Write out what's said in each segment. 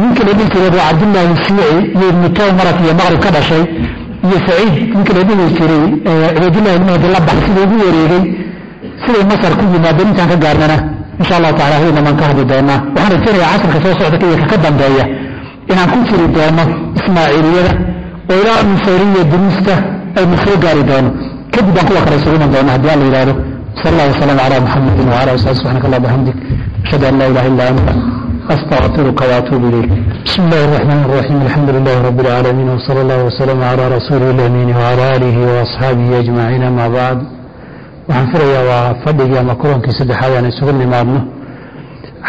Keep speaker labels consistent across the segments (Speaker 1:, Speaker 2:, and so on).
Speaker 1: ninka la dhihi jiray abu iyo ibnu tawmarat iyo maqrib ka dhashay iyo saciid ninka la jiray cubaydullahi ilmahdi la bax siduu ugu wareegay siday masar ku yimaadeen intaan ka gaarnana insha allahu tacala hayna maan ka hadli doonaa. Waxaan rajaynayaa casrka soo socda iyo ka dambeeya inaan ku jiri doono ismaaciiliyada oo ilaa nusayriya duruusta aynu soo gaari doono. Kadib baan kuwa kale sugunan doona haddii alla yidhahdo sal allah wasalam calaa muxamedin wala sabi subxanak allah bixamdik ashhadu an laa ilaha illa anta astaqfiruka waatuubu ilayk bismi illahi araxmaan araxiim alxamdu lilahi rabi alcaalamiin wsala allah wasalam calaa rasuulihi lamiin wcala aalihi waasxaabihi ajmaciin ama bacd waxaan filayaa waa fadhigii ama kulankii saddexaad aan isugu nimaadno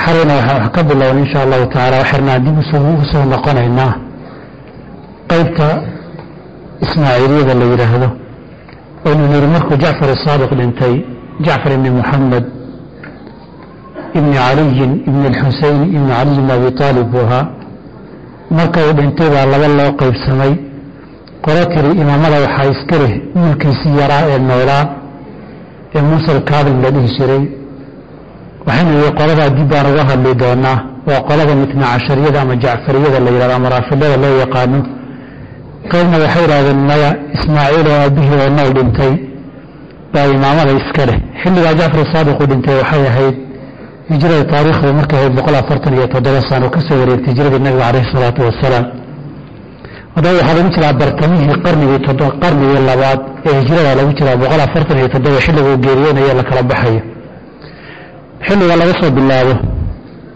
Speaker 1: xalayna waxaan ka bilowna insha allahu tacala waxirnaa dib ugu soo noqonaynaa qaybta ismaaciiliyada la yidhaahdo waynu niri markuu jacfar asaadiq dhintay jacfar ibni muxamed ibni caliyin ibni alxuseyn ibni caliy ibni abi aalib buu ahaa. Marka uu dhintay baa laba loo qaybsamay. Qolo tiri imaamada waxaa iska leh wiilkiisii yaraa ee noolaa ee muuse alkaadim la dhihi jiray. Waxaynu yihi qoladaa dib baan uga hadli doonaa. Waa qolada mitna cashariyada ama jacfariyada la yidhahdo ama raafidada loo yaqaano. Qaybna waxay yidhahdeen maya ismaaciil oo aabihii oo nool dhintay. Baa imaamada iska leh. Xilligaa jacfar saadiqu dhintay waxay ahayd hijrada taariikhdu markay ahayd boqol afartan iyo toddoba sano ka soo wareegtay hijradii nabiga caleyhi salaatu wasalaam haddaba waxaa lagu jiraa bartamihii qarnigii qarnigii labaad ee hijrada lagu jiraa boqol afartan iyo toddoba xilliguu geeriyoonayo la baxayo xilliga laga soo bilaabo.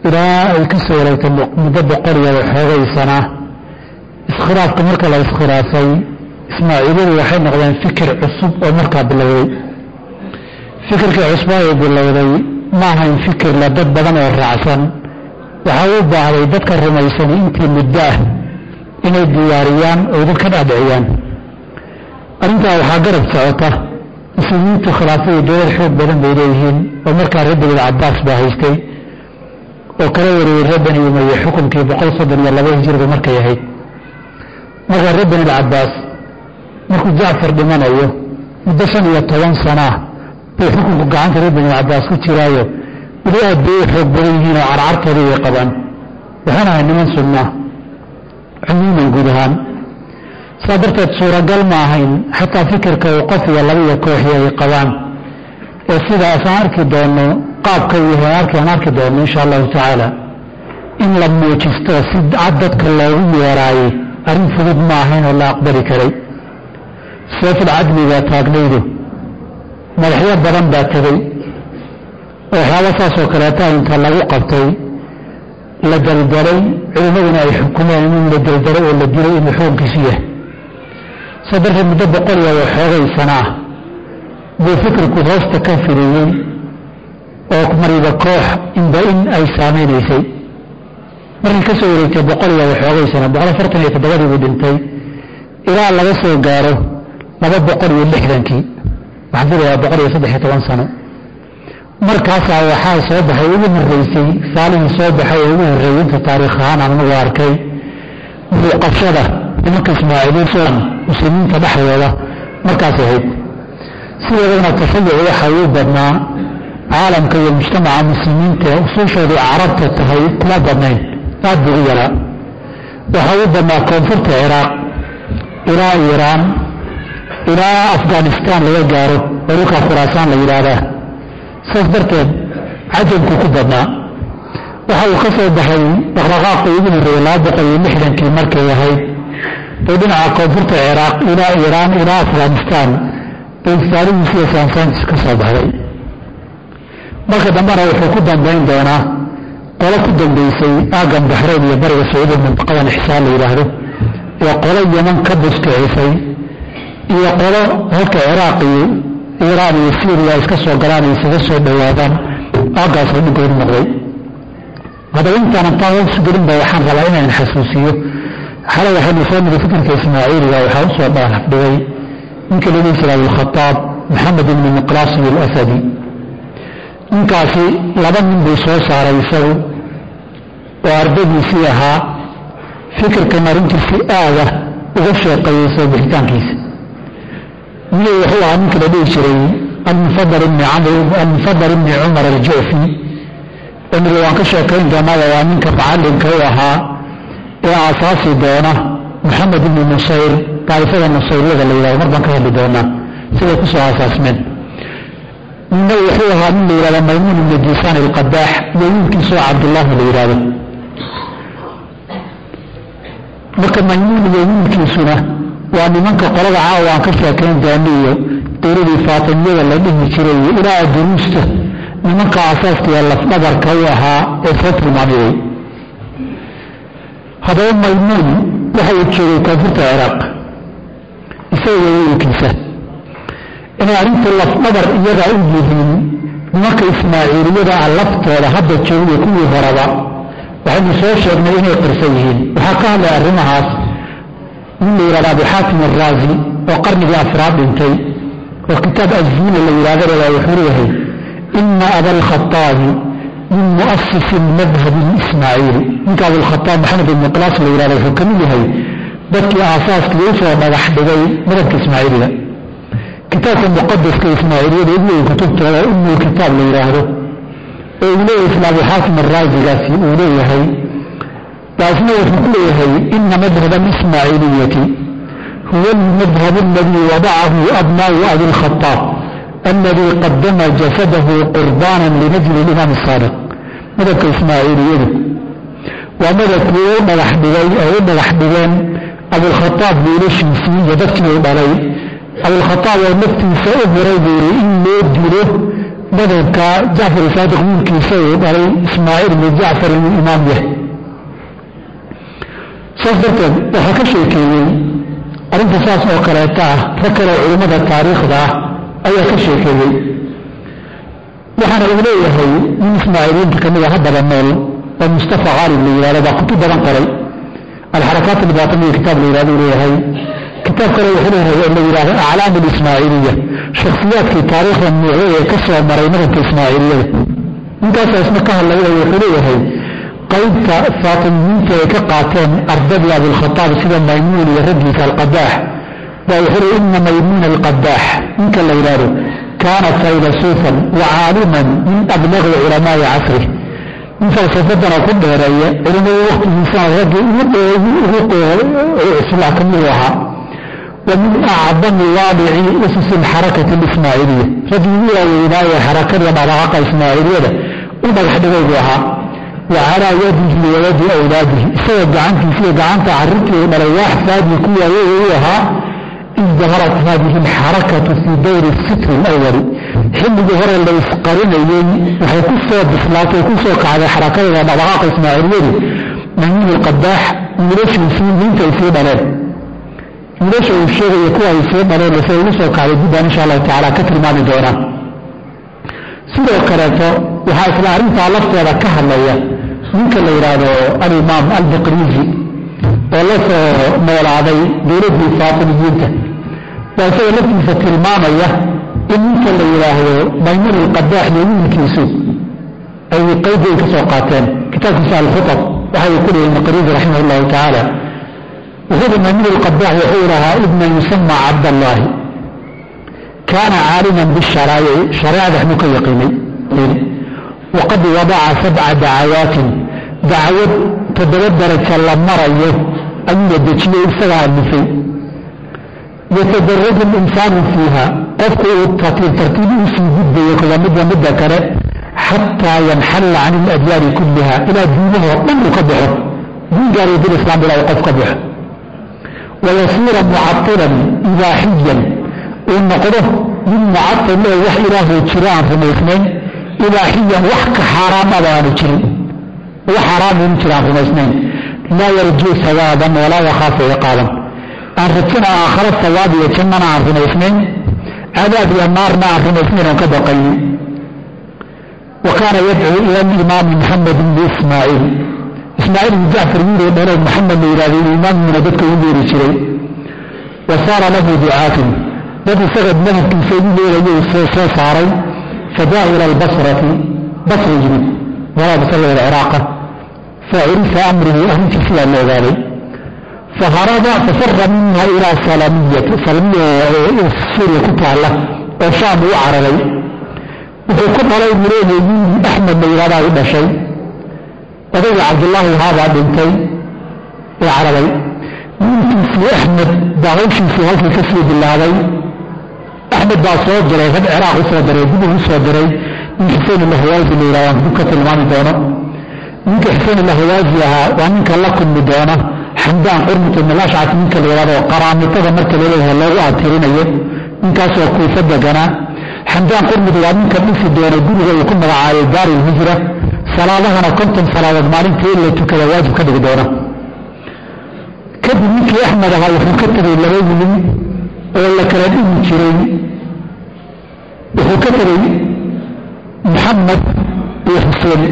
Speaker 1: Ilaa ay ka soo wareegtay muddo boqol iyo waxoogay sanaa iskhilaafka marka la iskhilaafay ismaaciiliyadu waxay noqdeen fikir cusub oo markaa bilowday. Fikirkii cusbaa uu bilowday ma ahayn fikir la dad badan oo raacsan. Waxaa u baahday dadka rumaysan intii muddo ah inay diyaariyaan oo dad ka dhaadhiciyaan. Arrintaa waxaa garab socota muslimiintu khilaafadii dowlad xoog badan bay leeyihiin oo markaa reer dawlad cabaas baa haystay oo kala wareegay reer bani umaye xukunkii boqol soddon iyo laba hijiradu markay ahayd. Markaa reer bani alcabaas markuu jacfar dhimanayo muddo shan iyo toban sanaa bay xukunku gacanta reer bani alcabaas ku jiraayo. Weli aad bay u xoog badan yihiin oo carcartoodii way qabaan. Waxaan ahay niman sunnaa cumuuman guud ahaan. Saa darteed suuragal ma ahayn. Xataa fikirka uu qof iyo laba iyo kooxi ay qabaan. Ee sidaas aan arki doono qaabka uu yahay arki doono insha allahu tacaala in la muujisto si cad dadka loogu yeeraayey arrin fudud ma ahayn oo la aqbali karay. Seeful taagnaydu madaxyo badan baa tegey waxyaaba saasoo kaleeta inta lagu qabtay la daldalay culimmaduna ay xukumeen in la daldalay oo la dilay inuu xukunkiisu yahay. Saa darteed muddo boqol iyo waxoogay sanaa buu fikirku hoosta ka firiyey oo mariba koox inba in ay saameynaysay. Markii ka soo wareegtay boqol iyo waxoogay sana boqol afartan iyo toddobadii buu dhintay ilaa laga soo gaaro laba boqol iyo lixdankii waxaan filayaa boqol iyo saddex iyo toban sano. Markaasaa waxaa soo baxay ugu horeysay faalihii soo baxay ee ugu horreeyey inta taariikh ahaan aan anagu arkay muuqashada nimanka ismaaciiliin muslimiinta dhexdooda. Markaas ahayd sideedana tashayuc waxa uu badnaa caalamka iyo mujtamaca muslimiinta usuushoodu carabta tahay kuma badnayn. Aad buu u yaraa. Waxa uu badnaa koonfurta ciraaq ilaa iiraan ilaa afghanistaan laga gaaro oo dhulka khuraasaan la yidhaahdaa saas darteed cajabku ku badnaa. Waxa uu ka soo baxay dhaqdhaqaaqii ugu horreeyey laba boqol iyo lixdankii markay ahayd. Bay dhinaca koonfurta ciraaq ilaa iiraan ilaa afghanistaan bay faalihiis iyo saansaantiis ka soo baxday. Marka dambena wuxuu ku dambayn doonaa qolo ku dambaysay aagan baxrayn iyo bariga sacuudiya mintaqadan ixsaan la yidhaahdo iyo qolo yeman ka buskicisay iyo qolo halka ciraaq iyo iiraan iyo syriya iska soo galaan iyo isaga soo dhowaadaan aaggaasoo dhinkoodu noqday. Haddaba intaanan taa hoos gelinba waxaan rabaa inaan xasuusiyo. Xalay waxaynu soo niri fikirka ismaaciiliga waxaa u soo dhaafdhigay ninka la dhihi jira abulkhataab maxamed ibni miqlaasin alasadi. Ninkaasi laba nin buu soo saaray isagu. Oo ardadiisii ahaa. Fikirkan arrintiisii aada uga sheeqeeyey soo bixitaankiisa mid wuxuu ahaa ninka la dhihi jiray almufadal ibni cumar aljucfi oo niri waan ka sheekayn doonaa waa ninka macallinka u ahaa ee aasaasi doona maxamed ibni nusayr daa'ifada nusayriyada la yidhahdo mar baan ka hadli doonaa siday ku aasaasmeen. Ninna wuxuu ahaa nin la yidhahdo maymuun ibni diisaan ilqadaax iyo wiilkiisoo cabdullaahi la yidhahdo marka maymuun iyo wiilkiisuna waa nimanka qolada caawa aan ka sheekayn doono iyo dowladii faatimiyada la dhihi jiray iyo ilaa duruusta. Nimanka asaaskiiyo lafdhabarka u ahaa ee soo tilmaamiyey. Haddaba maymuun waxa uu joogay koonfurta ciraaq. Isaga wiilkiisa inay arrintu lafdhabar iyaga u yihiin nimanka ismaaciiliyada ah laftooda hadda joogiyo kuwii horaba waxaynu soo sheegnay inay qirsan yihiin. Waxaa ka hadlay arrimahaas nin la yidhahda abu xaakim araazi oo qarnigii afraad dhintay oo kitaab aziina la yidhahdana wuxuu leeyahay ina abalkhaaabi min muasisi madhabi ismaaciili ninka abulkhaaab maxamed ibni qilaas la yidhahda wuxuu ka mid yahay dadkii aasaaskii u soo dhagax dhigay madhabka ismaaciiliga kitaabka muqadaska ismaaciiliyada ugu weyn kutubtooda umul kitaab la yidhaahdo oo uu leeyahay isla abu xaakim araazigaasi uu leeyahay taasna wuxuu ku leeyahay ina madhab alismaaciiliyati huwa almadhab aladii wadacahu abnaau abi lkhaaab aladii qadama jasadahu qurbaanan linajli limaam saadiq madhabka ismaaciiliyadu waa madhabkii u dhagax dhigay ay u dhagax dhigeen abulkhaaab wiilashiisii iyo dadkii uu dhalay. Abulkhaaab oo naftiisa u huray buu yiri in loo dilo madhabka jacfar saadiq wiilkiisa uu dhalay ismaaciil ibnu jacfar imaam yahay saas darteed waxaa ka sheekeeyey arrinta saas oo kaleeta ah rag kale culimmada taariikhda ah ayaa ka sheekeeyey. Waxaana uu leeyahay nin ismaaciiliyiinta ka mid a haddaba nool oo mustafa khaalib la yidhahdo baa kutub badan qoray. Alxarakaat albaatiniya kitaab la yidhahdo uu leeyahay. Kitaab kale wuxuu leeyahay oo la yidhahdo aclaam alismaaciiliya shakhsiyaadkii taariikhda muucday ee ka soo maray madhabka ismaaciiliyada ninkaasaa isna ka hadlaya wuxuu leeyahay qaybta faatimiyiinta ay ka qaateen ardadii abilkhaaab sida maymuun iyo raggiisa alqadaax baa wuxuu leey ina maymuun alqadaax ninka la yidhaahdo kaana faylasuufan wa caaliman min ablaqi culamaai casri. Nin falsafadana ku dheereeya culimada waktigiisana raggii ugu cuslaa ka mid ahaa. Wa min acdami waadici ususi alxarakati alismaaciiliya raggii ugu waaweynaaye xarakada dhaqaaqa ismaaciiliyada u dhagax dhigay buu ahaa wa calaa yadihi wayadi awlaadihi isaga gacantiisa iyo gacanta carirtii uu dhalay waaxfaadii ku waayeey u ahaa izdaharat hadihi alxarakatu fii dayri sitri alawali xilligii hore la isqarinayey waxay ku bislaatay ku kacday xarakadada dhaqaaqa ismaaciiliyadu maymuun alqadaax wiilashiisii ninta ay sii dhaleen wiilasha uu sheegaya kuwa ay dhaleen se ugu kacday dibbaan insha allahu tacala ka tilmaami doonaan sidoo kaleeto waxaa isla arrintaa lafteeda ka hadlaya ninka la yidhaahdo alimaam albiqrizi oo la soo noolaaday dowladdii faatimiyiinta baa isaga laftiisa tilmaamaya in ninka la yidhaahdo maymuun alqadaax iyo wiilkiisu ay ka soo qaateen. Kitaabkiisa alkhutab waxa ku leeyay maqrizi raximah llahu tacaala wuxuu hi maymuun alqadaax wuxuu lahaa ibnan yusama cabdallaahi kaana caaliman bisharaa'ici shareecada waxbuu ka yaqiinay. Waqad wadaca sabca dacawaatin dacwad toddoba daraja la marayo ayuuna dejiyey isagaa alifay yatadaraju linsaanu fiiha qofku uu tartiib tartiib uu sii gudbayo kuwa midba midda kale xataa yanxalla can iladyaani kulliha ilaa diinahoo dhan uu ka baxo. Diingaani dil islaam ilaa qof ka baxo. Wayasiira mucatilan ibaaxiyan uu noqdo mid mucatil oo wax ilaahay jiro aan rumaysnayn ibaaxiyan wax ka xaaraamaba aanu jirin wax xaaraam inu jira aan rumaysnayn. Laa yarjuu sawaaban walaa yakhaafu ciqaaban aan rajana aakharo sawaab iyo jannana aan rumaysnayn. Cadaab iyo naarna aan rumaysnayn oon ka baqayni wa kaana yadcuu ila alimaami maxamed ibni ismaaciil ismaaciil ibni jacfar wiiloo dhalo maxamed la yidhahdo inuu imaamiguna dadka u yeeri jiray. Wa saara lahu ducaatun dad isaga madhabkiisa ugu yeerayuu soo saaray. Fadaa ila albasrati. Basra yimid. Walaa basra ciraaqa facurifa amruhu arrintii sidaa la ogaaday faharada fafara minha ilaa salamiyati salamiya suuriya ku taalla oo shaam u cararay wuxuu ku dhalay buleehay nin axmed la yidhahdaa u dhashay odayga cabdullaahi haabaa dhintay ee carabay wiilkiisii axmed baa hawshiisii halkii ka sii bilaabay axmed baa soo diray rag ciraaq u soo diray dib ugu soo diray nin xusein alahwaazi la yidhahdo aan dib ka tilmaami doono ninka xusein alahwaazi ahaa waa ninka la kulmi doona xamdaan qurmut ibn alashcas ninka la yidhahdo qaraamitada marka la leeyahay loogu atirinayo ninkaasoo kuufa deganaa xamdaan qurmud waa ninka dhisi doona guriga uu ku magacaabay daar ilhijra salaadahana konton salaadood maalintii in la tukada waajib ka dhigi doona. Kadib ninkii axmed ahaa wuxuu ka tegay laba wiil oo la kala dhigi jiray. Wuxuu ka tegey maxamed iyo xuseen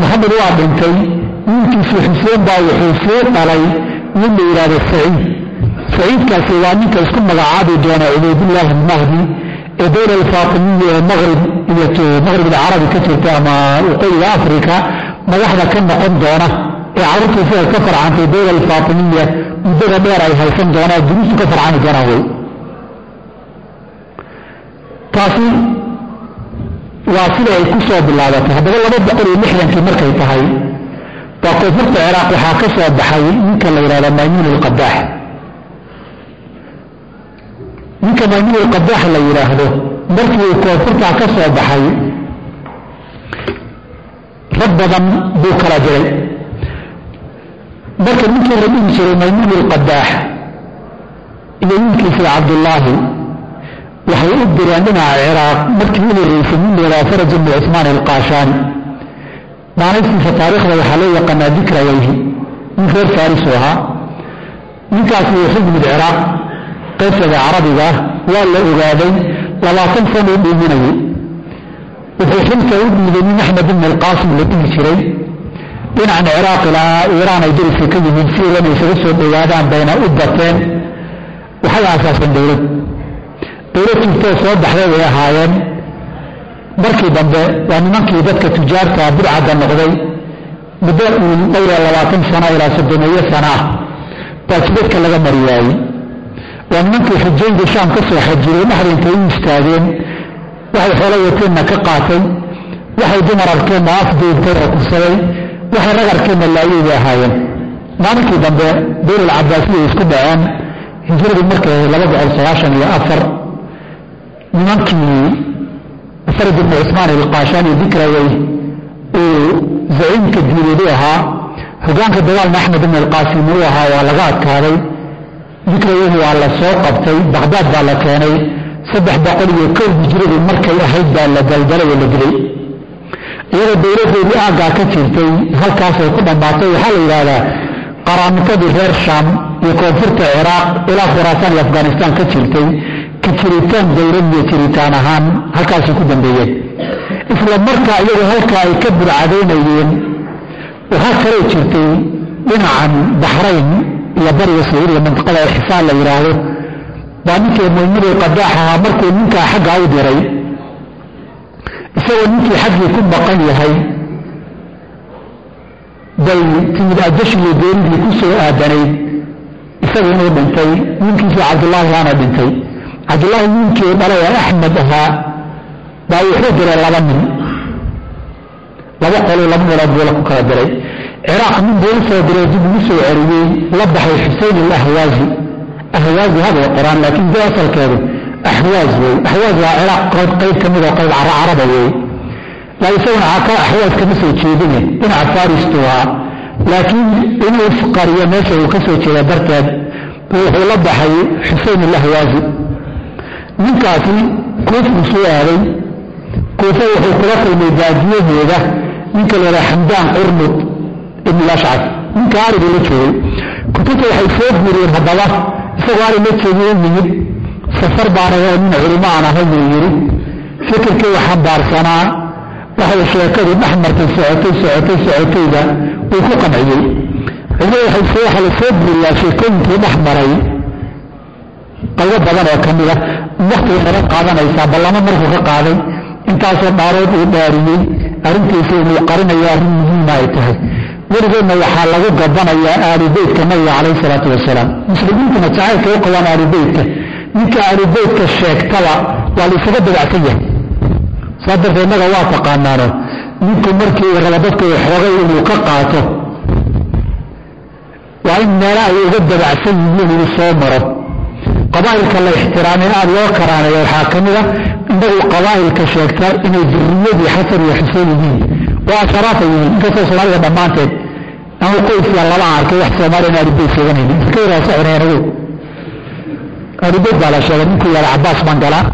Speaker 1: maxamed waa dhintay wiilkiisii xuseen baa wuxuu soo dhalay nin la yidhahdo saciid. Saciidkaasi waa ninka isku magacaabi doona cubaydullaahi almahdi ee dowla alfaatimiya ee maqrib iyo maqrib alcarabi ka jirta ama waqooyiga africa madaxda ka noqon doona ee carruurtiisa ka farcantay dowla alfaatimiya muddada dheer ay haysan doonaan duruustu ka farcani doonaan wey taasi waa sida ay ku soo bilaabatay haddaba laba boqol iyo lixdankii markay tahay baa koonfurta ciraaq waxaa ka soo baxay ninka la yidhahda maymuun alqadaax ninka maymuun alqadaax la yidhaahdo markii uu koonfurtaa ka soo baxay rag badan buu kala diray. Marka ninkii la dhihi jiray maymuun alqadaax iyo wiilkiisa cabdullaahi waxay u direen dhinaca ciraaq markii u horeysay nin la yidhaha faraj ibnu cusmaan alqaashaani maanaystiisa taariikhda waxaa loo yaqaanaa dikra weyhi nin reer faarisu ahaa. Ninkaasi wuxuu yimid ciraaq qaybtada carabiga waa la ogaaday labaatan sana u dhiiminayay wuxuu xilka u dhiibay nin axmed ibn alqaasim la dhihi jiray. Dhinacan ciraaq ilaa iiraan ay dariska ka yihiin si ilan isaga soo dhowaadaan bayna u bateen waxay dowlad dowlad jirtoo soo baxday way ahaayeen. Markii dambe waa nimankii dadka tujaarta bidcadda noqday. Muddo iyo labaatan sano ilaa soddomeeyo sana ah baa jidadka laga mari waayey waa nimankii xujayda shaam ka soo xajiray dhexda intay u istaageen. Waxay xoolo wateenna ka qaatay. Waxay dumar arkeenna afduubtay oo kursaday waxay rag arkeenna laayay bay ahaayeen. Maalinkii dambe dowlal cabaasiya isku dhaceen. Hijradii markay laba boqol sagaashan iyo afar nimankii farad ibnu cusmaan ilqaashaani dikrawey uu zaciimka u ahaa hogaanka dagaalna axmed ibn alqaasim uu ahaa waa laga adkaaday. Dikraweyhi waa la soo qabtay baqdaad baa la keenay saddex boqol iyo kow hijradii markay ahayd baa la daldalay oo la dilay. Iyadoo dowladeedii aaggaa ka jirtay halkaasay ku dhammaatay waxaa la yidhaahdaa qaraamikadii reer shaam iyo koonfurta ciraaq ilaa khuraasaan iyo afghanistaan ka jirtay ka jiritaan dowlad iyo jiritaan ahaan halkaasay ku dambeeyeen isla markaa iyagoo halkaa ay ka burcadaynayeen waxaa kaloo jirtay dhinacan baxrayn iyo bariga sacuudiya mantiqada xisaan la yidhaahdo baa ninkii maymuun qadaax ahaa markuu ninkaa xaggaa u diray isagoo ninkii xaggii ku baqan yahay bay timid ajashiyo geeridii ku soo aadanayd isagu inuu dhintay ninkiisii cabdullaahi aana dhintay cabdullaahi ninkii dhalay ee axmed ahaa baa wuxuu diray laba nin laba qolo laba meelood buu la ku kala diray ciraaq nin buu u diray dib ugu soo ceriyey la baxay xusein alahwaazi ahwaazi haday qoraan laakiin de asalkeedu axwaaz wey axwaaz waa ciraaq qayb qayb ka mid oo qayb caraba wey laa isaguna ka axwaaz kama soo jeedine dhinaca faristu ahaa laakiin inuu isqariyo meesha uu ka soo jeeda darteed wuxuu la baxay xusein alahwaazi ninkaasi kuufuu soo aaday kuufa wuxuu kula kulmay baadiyaheeda ninka la xamdaan qurnud ibn lashcab ninka ariguu la joogay kutubta waxay soo guuriyeen haddaba isagoo arig la joogay yimid safar baan ahoo nin culimo aan ahay buu yidhi. Fikirkii wax xambaarsanaa waxay sheekadu dhex martay socotay socotay socotayda uu ku qanciyey. Culimada waxa la soo guuriyaa sheekooyinkii dhex maray qaybo badan oo ka mida waktiga naga qaadanaysaa ballamo markuu ka qaaday intaasoo dhaarood uu dhaariyey arrintiisa inuu qarinayo arrin muhiima ay tahay weligeedna waxaa lagu gabanayaa aalubeytka nabiga calayhi salaatu wasalaam muslimiintuna jacaylka u qabaan aalubeytka ninka aalubeytka sheegtaba waa la isaga dabacsan yahay saa darteed innaga waa taqaanaano ninku markii uu raba dadku xoogay inuu ka qaato waa in meela ay uga dabacsan yihiin inuu soo maro qabaa'ilka la ixtiraamay aada loo karaaneeyo waxaa ka mid a innagu qabaa'ilka sheegta inay duriyadii xasan iyo xuseen yihiin. Oo asharaafay yihiin. Inkastoo soomaalida dhammaanteed ama qoyska lama arkay wax soomaaliya in ahlubeyt sheeganayni iska yaraasa xuneenagu ahlubeyt baa la sheegay. Ninkuu yihahda cabaas baan galaa.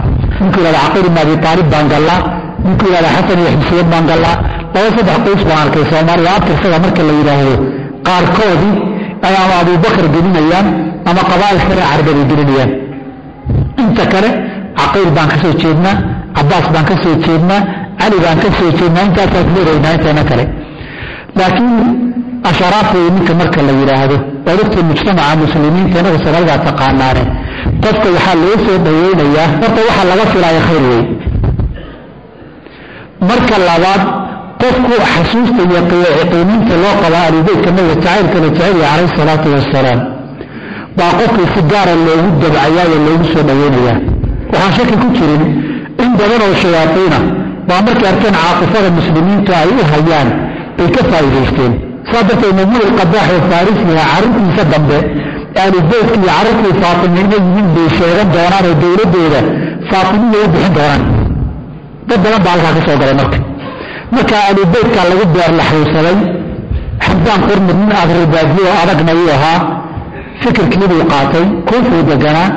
Speaker 1: Ninkuu yihahda caqil ibn abi taalib baan gallaa ninkuu yihahda xasan iyo xuseen baan gallaa laba saddex qoys baan arkay soomaaliya. Abtirsaga marka la yidhaahdo qaarkoodii ay ama gelinayaan ama qabaa'il kale carbeed ay gelinayaan inta kale caqiil baan ka jeednaa cabaas baan ka jeednaa cali baan ka jeednaa intaasaan leedaynaa inteena kale. Laakiin asharaaf ninka marka la yidhaahdo waad mujtamaca muslimiinta inagu soomaalida taqaanaane qofka waxaa loo soo dhaweynayaa horta waxaa laga filaya khayr wey marka labaad qofku xasuusta iyo qiimiinta loo qaba alubeytka nabiga jacaylka la calayhi salaatu wasalaam baa qofkii si gaara loogu dabcayaayoo loogu soo dhaweynayaa waxaan shaki ku jirin in badan oo shayaaiina baa markay arkeen caaqifada muslimiintu ay u hayaan ay ka faa'iidaysteen. Saa darteed mamuul qadaax oo farisiga carruurtiisa dambe aalubeytka iyo carruurtii faatime inay yihiin bay sheegan doonaan oo dowladooda faatimiya u bixin doonaan. Dad badan baa halkaa ka soo galay marka. Marka aalubeytka lagu beer laxuusaday xamdaan qurmud nin adribaadiyo oo adagna uu ahaa fikirkii buu qaatay kuufuu deganaa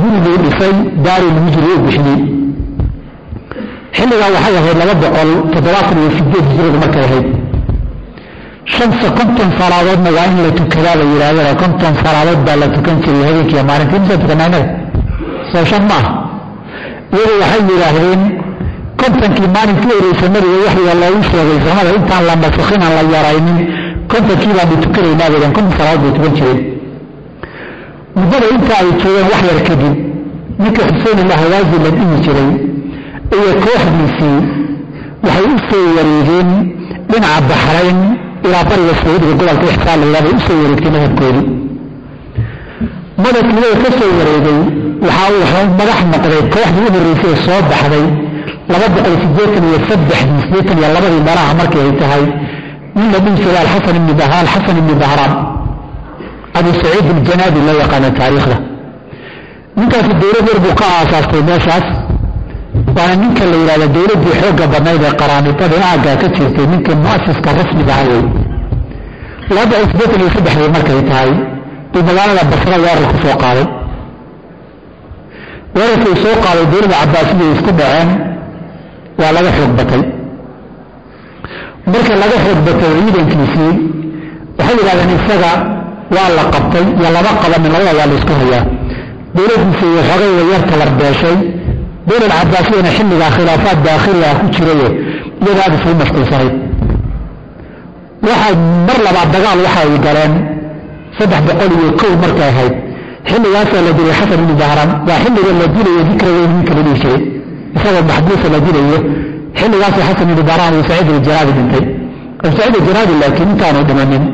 Speaker 1: guriguu dhisay daaril hijri u bixiyey. Xilligaa waxay ahayd laba boqol toddobaatan iyo sideed hijradu markay ahayd. Shansa konton salaadoodna waa in la tukadaa la yidhahdana konton salaadood baa la tukan jiray habeenkiiyo maalintii. Misa tukanaanaga soo shan ma ah waxay yidhaahdeen kontonkii maalinkii oreysa nabiga waxyiga loogu sheegay samada intaan la nasakhin aan la yaraynin kontonkii baanu tukanaynaa baydan konton salaadood bay tukan jireen muddada inta ay joogeen wax yar kadib ninka xuseen ilahawaazi la dhihi jiray iyo kooxdiisii waxay u wareegeen dhinaca baxrayn ilaa bariga sacuudiga gobolka ixsaan la yidhahday u soo wareegtay madhabkoodii. Madhabkii way ka soo wareegay waxaa uu madax noqday kooxdii u horreysay ee soo baxday laba boqol sideetan iyo saddexdii sideetan iyo labadii meelaha markii ay tahay nin la dhihi jiray alxasan ibni baha alxasan ibni bahraam abu saciid iljanaabi loo yaqaana taariikhda. Ninkaasi dowlad yar buu ka aasaastay meeshaas. Waana ninka la yidhahda dowladdii xoogga badnayd ee qaraanitada aaggaa ka jirtay ninka mu'asiska rasmiga ah wey laba sideetan iyo saddexdii markay tahay. Buu magaalada basra weerar ku soo qaaday. Weerarkii soo qaaday dowladda cabaasiya isku dhaceen. Waa laga xoog batay. Marka laga xoog batay ciidankiisii waxay yidhahdeen isaga waa la qabtay iyo lama qabanin labada waa la isku hayaa. Dowladdiisa iyo xogay way yar tabarbeeshay dowlad cabaasiyana xilligaa khilaafaad daakhili ah ku jiraye iyada aada isugu mashquulsanayd waxay mar labaad dagaal waxa ay galeen saddex boqol iyo kow markay ahayd. Xilligaasaa la dilay xasan ibni bahran waa xilliga la dilayo dikraweyn ninka la dhihi jiray isagoo maxbuusa la dilayo xilligaasoo xasan ibni bahran abu saciid aljanaadi dhintay. Saciid aljanaadi laakiin intaanu dhimanin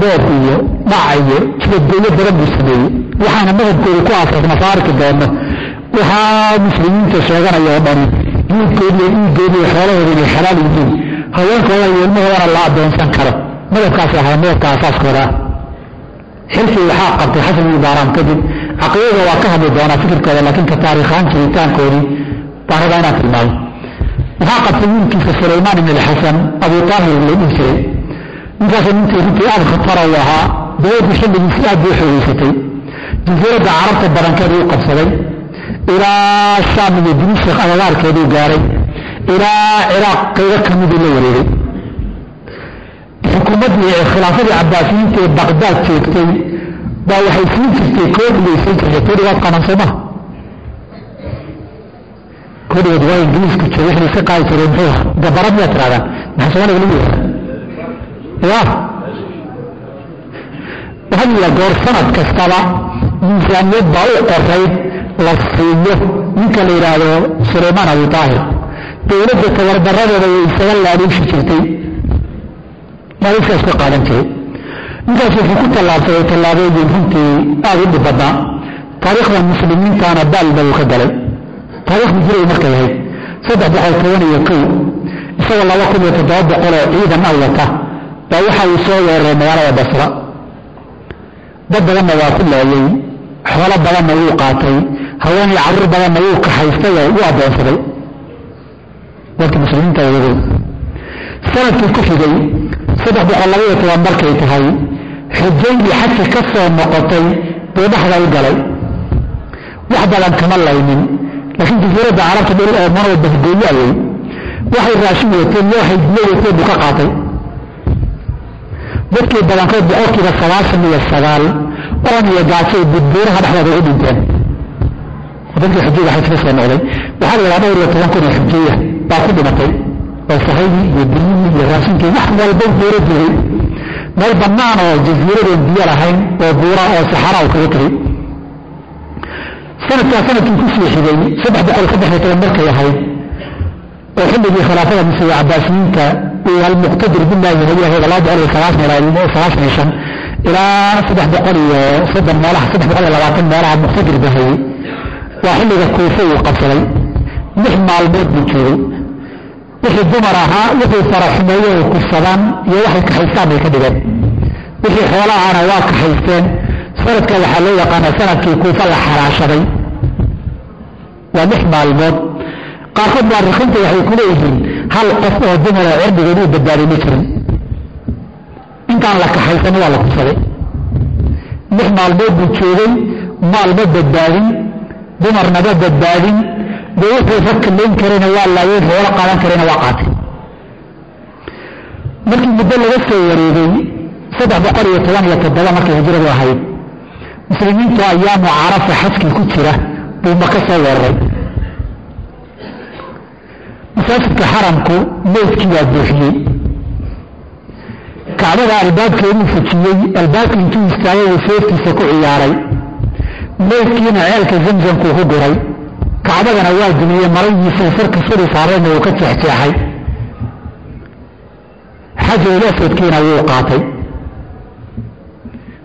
Speaker 1: boob iyo dhac iyo jibadgelyo badan buu sameeyey. Waxaana madhabkooda ku aasas nasaarki doono waxaa muslimiinta sheeganaya oo dhani diinkoodi iyo dhiigoodi iyo xoolahooda inay xalaal yihiin haweenkooda iyo ilmahoodana la adoonsan karo. Madhabkaas ahaa madhabka asaaskooda ah xilkii waxaa qabtay xasan ibni bahraam kadib caqiidada waa ka hadli doonaa fikirkooda laakiin ka taariikhaan jiritaankoodii baan rabaa tilmaamo waxaa qabtay wiilkiisa sulaymaan ibn alxasan abu taahir la dhihi jiray ninkaas nintii runtii aada khatara u ahaa dowladdii xilligiisi aad buu xoogeysatay. Jasiiradda carabta badankeeda u qabsaday. Ilaa shaam dimashik agagaarkeeduu gaaray. Ilaa ciraaq qaybo ka miduu la wareegay. Xukuumaddii khilaafadii cabaasiyiinta ee baqdaad joogtay baa waxay siin jirtay koodhigay siin jirtay koodhigaad qanan soo maha koodhigaad waa ingiriisku jooga wixii iska qaadi jiray muxuu gabara miyaa tirahdaan? Maxaa soomaaliga lagu yidhahda ya hadiya goor sanad kastaba miisaaniyad baa u qorayd la siiyo. Ninka la yidhaahdo sulaymaan abu taahir dowladda tabardaradeeda way isaga laadhiishi jirtay maaliskaas ka qaadan jiray ninkaas wuxuu ku tallaabsaday tallaabooyin runtii aada u dhib badnaa. Taariikhda muslimiintaana baalba uu ka galay. Taariikhdu jiray markay ahayd saddex boqol toban iyo kow isagoo laba kun iyo toddoba boqol oo ciidan ah baa waxa uu soo weeraray magaalada basra. Dad badanna waa ku laayey xoolo badanna wuu qaatay haweenay carruur badanna wuu kaxaystay oo u addoonsaday dadka muslimiinta ogagow sannadkii ku xigay saddex boqol labaiyo toban markay tahay xujaydii xajka ka soo noqotay buu dhexda u galay. Wax badan kama laynin laakiin jasiiradda carabta dhul oo manoo bahgooyo ayay. Waxay raashin wateen iyo waxay biyo wateen buu ka qaatay dadkii badankood boqolkiiba sagaashan iyo sagaal oon iyo gaajo budbuuraha dhexdooda ugu dhinteen dadkii xujayda xaj ka soo noqday waxaa la yidhaha dhowr iyo toban kun oo xujeeya baa ku dhimatay oo sahaydii iyo biyihii iyo raashinkii wax walba buuro jiray. Meel bannaan oo jasiiradoon biyo lahayn oo buura oo saxara u kaga tegay sanadkaa sannadkii ku sii xigay saddex boqol saddex iyo toban markay ahayd oo xilligii khilaafada mise cabaasiyiinta bilaahi iyo sagaashan sagaashan iyo shan ilaa saddex boqol iyo soddon meelaha saddex boqol iyo labaatan meelaha muqtadir ba hayay waa xilliga kuufe uu qabsaday. Lix maalmood buu joogay. Wixii dumar ahaa wixii faraxumeeye ay kursadaan iyo waxay kaxaystaan bay ka dhigeen. Wixii xoolahana waa kaxaysteen sanadka waxaa loo yaqaana sannadkii kuufa la xaraashaday waa lix maalmood. Qaarkood muarikiinta waxay ku leeyihiin hal qof oo dumara cirdigeed uu badbaadiy ma jirin. Intaan la kaxaysan waa la kursaday lix maalmood buu joogay maal ma badbaadin dumarnama badbaadin dee wuxuu ragka layn karayna waa laayeen xoolo qaadan karayna waa qaatay. Markii muddo laga soo wareegay saddex boqol iyo toban iyo toddoba markay hijradu ahayd muslimiintu ayaamu carafa xajkii ku jira buu maka soo weeraray masaajidka xaramku meydkii waa buuxiyey. Kacbada albaabkeeduu fujiyey albaabka intuu istaagay uu seeftiisa ku ciyaaray. Meydkiina ceelka zamzamkuu ku guray. Kacbadana waa dumiyey maradiisa sarka suri saareenna uu ka jeexjeexay. Xajarul aswadkiina wuu qaatay.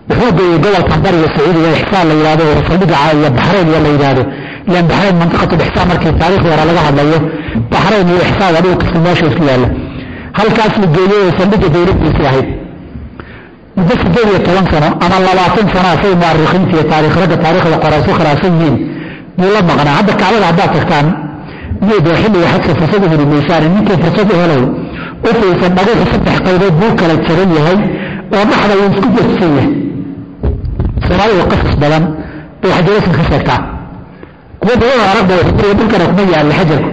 Speaker 1: Wuxuu geeyey gobolka bariga sacuudiga ixsaan la yidhahdo oo saldhiga iyo baxrayn iyo la yidhaahdo. Ilan baxrayn mantiqatu ixsaan markii taarikhda hore laga hadlayo baxrayn iyo ixsaan waa dhulkasta meesha isku yaalla. Halkaas la geeyey oo saldhiga dowladdiisii ahayd. Muddo sideed iyo toban sano ama labaatan sano asay muarikiinta iyo taarikh ragga taarikhda qoraa su khilaafsan yihiin. Buu la maqnaa? Hadda kacbada haddaad tagtaan miyda xilliga xajka fursad u heli maysaan? Ninkii fursad u helow u fiirsan dhaguxu saddex qaybood buu kala jaran yahay oo dhaxda uu isku jegsan yahay. Soomaalidu qasas badan bay xajarasan ka sheegtaa. Kuwa badan aragba wuxuu dhulkana kuma yaallo xajarku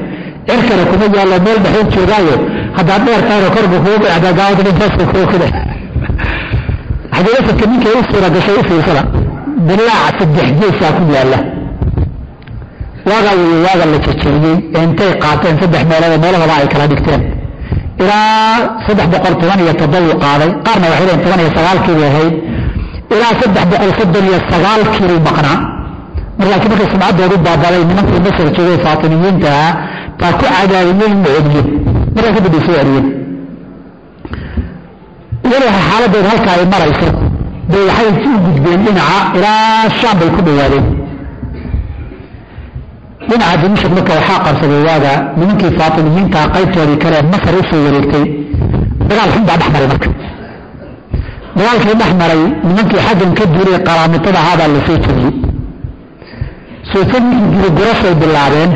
Speaker 1: cirkana kuma yaallo meel dhexood joogaayo. Haddaad dheer tahayna korbu kugu dhacdaa gaawada dhintaasa kugu kudhe xajarasanka ninkay u gashay u fiirsada saddex geesaa ku yaalla. Waagaa weeye waaga la jajabiyey ee intay qaateen saddex meeloodoo meelahooda ay kala dhigteen. Ilaa saddex boqol toban iyo toddobuu qaaday qaarna waxay leeyiin toban iyo sagaalkiibay ahayd. Ilaa saddex boqol soddon iyo sagaalkiibuu maqnaa laakiin markay sumcaddoodu baabaday nimankii masar joogay faatimiyiinta ahaa baa ku cadaadiyey in la celiyo markaa kadib bay soo celiyeen iyadoo xaaladooda halkaa ay marayso bay waxay u gudbeen dhinaca ilaa shaam bay ku dhawaadeen dhinaca dimashik marka waxaa qabsaday waaga nimankii faatimiyiintaa qaybtoodii kale masar u soo wareegtay. Dagaal baa dhex maray marka. Dagaalkii dhex maray nimankii xaggan ka duulay qaraamitada ahaabaa la soo jebiyey soo jebigii dirigurashay bilaabeen.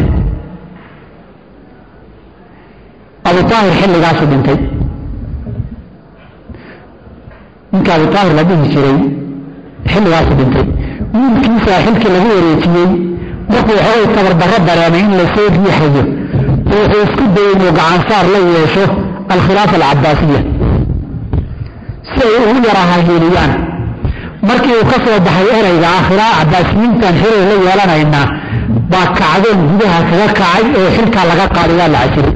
Speaker 1: Abu taahir xilligaasu dhintay. Ninka abu taahir la dhihi jiray xilligaasu dhintay. Wiilkiisa xilkii lagu wareejiyey markuu waxoogay tabardarro dareemay in la soo riixayo. Wuxuu isku dayay inuu gacansaar la yeesho alkhilaafa alcabaasiya si ay ugu yaraha hiiliyaan markii uu ka soo baxay erayga akhilaa cabaasiyiintan xilay la yeelanaynaa baa kacdoon gudaha kaga kacay oo xilkaa laga qaaday waa la casiray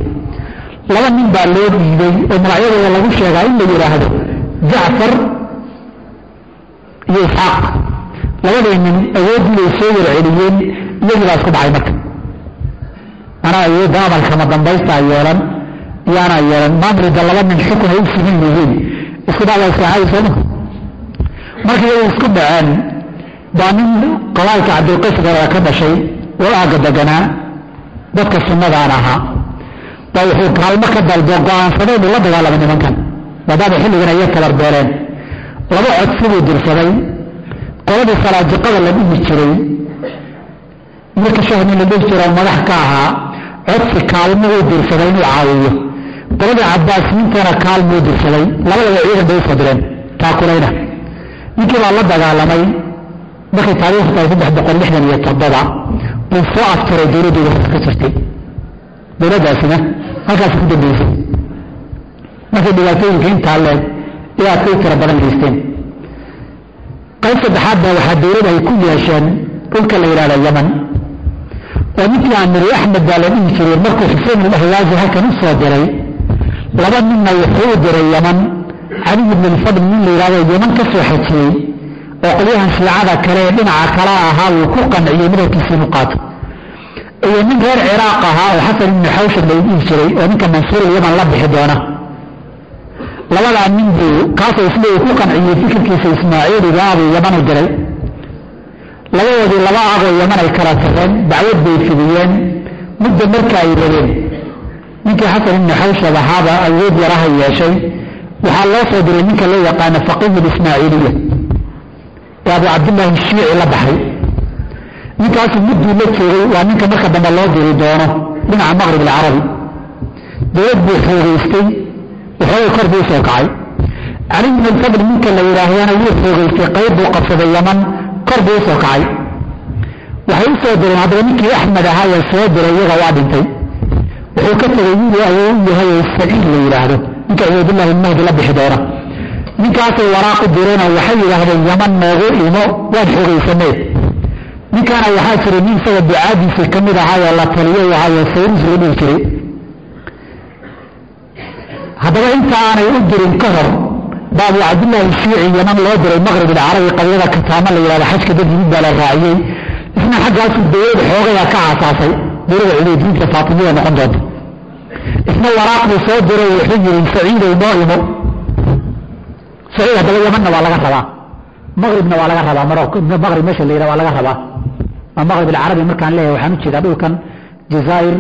Speaker 1: laba nin baa loo dhiibay oo magacyadooda lagu sheegaa in la yidhaahdo jacfar iyo isxaaq. Labaday nin awooddii bay soo yar celiyeen iyagii baa isku dhacay marka. Anaa awoodda amalkama dambaystaa yeelan iyaanaa yeelan. Maamulida laba nin xukun ay u siman yihiin. Isku dhacdaa saacadii sooma markii iyagu isku dhaceen baa nin qabaalka cabdilqaysgarada ka dhashay oo aagga deganaa. Dadka sunnadaan ahaa. Baa wuxuu kaalmo ka dalbo go'aansaday inuu la dagaalamo nimankan. Maadaama xilligan ay tabarbeeleen laba codsi buu dirsaday qoladii salaajiqada la dhihi jiray marka shahni la dhihi jiro madax ka ahaa codsi kaalmo uu dirsaday inuu caawiyo. Qoladii cabaasiyiintana kaalmo u dirsaday labadaba ciidan bay u soo direen taakulayna ninkii baa la dagaalamay. Markay taariikhdu tahay saddex boqol lixdan iyo toddoba uu soo aftiray hoos ka jirtay. Dowladdaasina halkaas ku dambeysay markay dhibaatooyinka intaa leeg ee aad kay tiro badan geysteen qayb saddexaad baa waxaa dowlad ay ku yeesheen dhulka la yidhahda yaman oo ninkii amiri axmed baa la dhihi jiray markuu xuseen alahwaazi halkan u soo diray. Laba ninna wuxuu diray yaman caliy ibn alfadl nin la yidhahdo yaman ka soo xajiyey oo qolyahan shiicada kale ee dhinaca kale ahaa uu ku qanciyey midabkiisa inu qaato. Iyo nin reer ciraaq ahaa oo xasan ibnu xawshad la dhihi jiray oo ninka mansuur yaman la bixi doona. Labadaa nin buu kaasoo isla uu ku qanciyey fikirkiisa ismaaciiliga abuu yaman u diray. Labadoodii laba agoo yaman ay kala tageen dacwad bay fidiyeen muddo marka ay rabeen. Ninkii xasan ibnu xawshad ahaaba awood yaraha yeeshay waxaa loo soo diray ninka loo yaqaano faqiih ismaaciiliya. Ee abu cabdillaahi shiici la baxay. Ninkaasu mudduu la joogay waa ninka marka dambe loo diri doono dhinaca maqrib alcarabi. Dowlad buu xoogeystay waxoogay kor buu u soo kacay. Cali ibn alfadl ninka la yidhaahdana wuu xoogeystay qayb buu qabsaday yaman kor buu u soo kacay. Waxay u direen haddaba ninkii axmed ahaa ee soo diray iyaga waa dhintay. Wuxuu ka tegay wiiluu awoo u yahay oo saciid la yidhaahdo ninka cubaydullahi mahdi la bixi doona ninkaasay waraaqu direenoo waxay yidhaahdeen yaman noogu imo waad xoogaysanee ninkaana waxaa jiray nin isaga ducaadiisa ka mid ahaayoo la taliyay ahaayoo sayrus la dhihi jiray. Haddaba inta aanay u dirin ka hor baa abu cabdillaahi shiici yaman loo diray maqrib ilcarabi qabiilada kataama la yidhahdo xajka dadhimid baa la raaciyey. Isna xaggaasu dowladda xoogayaa ka aasaasay. Dowlada cubaydiinta faatimiyada noqon doonta isna waraaq buu soo diray wuxuu yidhi saciidow noo imo. Saciid haddaba yamanna waa laga rabaa. Maqribna waa laga rabaa maqrib meesha la yidhaha waa laga rabaa. Waa maqrib alcarabi markaan leeyahay waxaan u jeedaa dhulkan. Jazaa'ir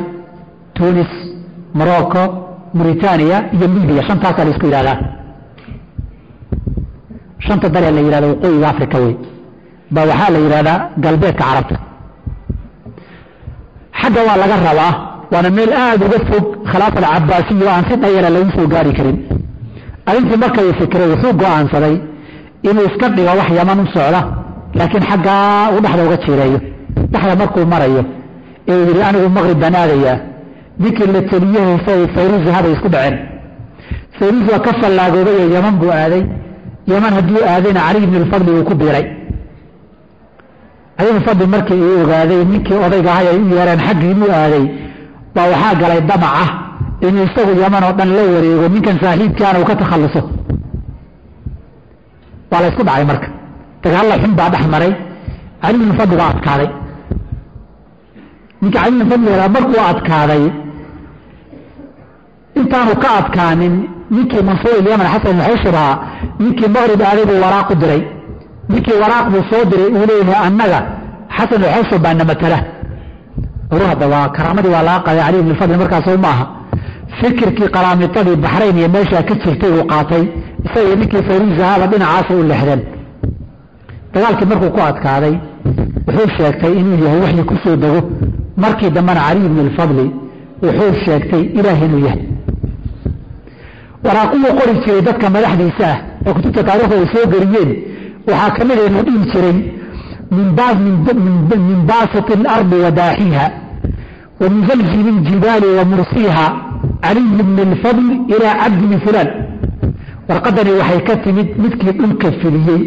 Speaker 1: tunis morocco mauritania iyo libiya shantaasaa la yidhahdaa shanta dalee la yidhahda waqooyiga africa wey baa waxaa la yidhahdaa galbeedka carabta. Xagga waa laga rabaa waana meel aada uga fog khilaafa alcabaasiya aan si dhayala lagu soo gaari karin. Arrintii markay fikiray wuxuu go'aansaday inuu iska dhigo wax yaman u socda laakiin xaggaa uu dhexda uga jiireeyo dhexda markuu marayo ee uu yidhi anigu maqrib baan aadayaa ninkii la teliyaha fayruusi habay isku dhaceen. Fayruus waa ka fallaagoobay oo yaman buu aaday. Yaman hadduu aadayna cali ibn lfadli uu ku biiray. Cali ibn fadli markii uu ogaaday ninkii odayga ahay ay u yeereen xaggii inuu aaday baa waxaa galay damac ah inuu isagu yaman oo dhan la wareego ninkan saaxiibkaana uu ka takhalluso. Waa la isku dhacay marka. Dagaalla xun baa dhex maray. Cali ibn fadli baa adkaaday. Ninka cali ibn fadli markuu adkaaday intaanu ka adkaanin ninkii mansuur ilyaman xasan xushur ahaa ninkii maqrib aaday buu waraaq u diray. Ninkii waraaq buu soo diray uu leeyahay annaga xasan xushur baa na matala oru hadda waa karaamadii waa laga qaaday cali ibn fadli markaasoo ma aha fikirkii qalaamidadii baxrayn iyo meeshaa ka jirtay uu qaatay isagii ninkii fayruus ahaaba dhinacaasay u lexdeen dagaalkii markuu ku adkaaday wuxuu sheegtay inuu yahay waxii ku soo dego. Markii dambena cali ibn alfadli wuxuu sheegtay ilaah inuu yahay. Waraaquu qori jiray dadka madaxdiisa ah oo kutubta taarikhda ay soo geliyeen. Waxaa ka mid inuu dhihi jiray min baasiti اlardi wa daaxiha wa muzalzili اljibaali wa mursiha caliy bn اlfadl ilaa cabdi bn fulaan warqadani waxay ka timid midkii dhulka filiyey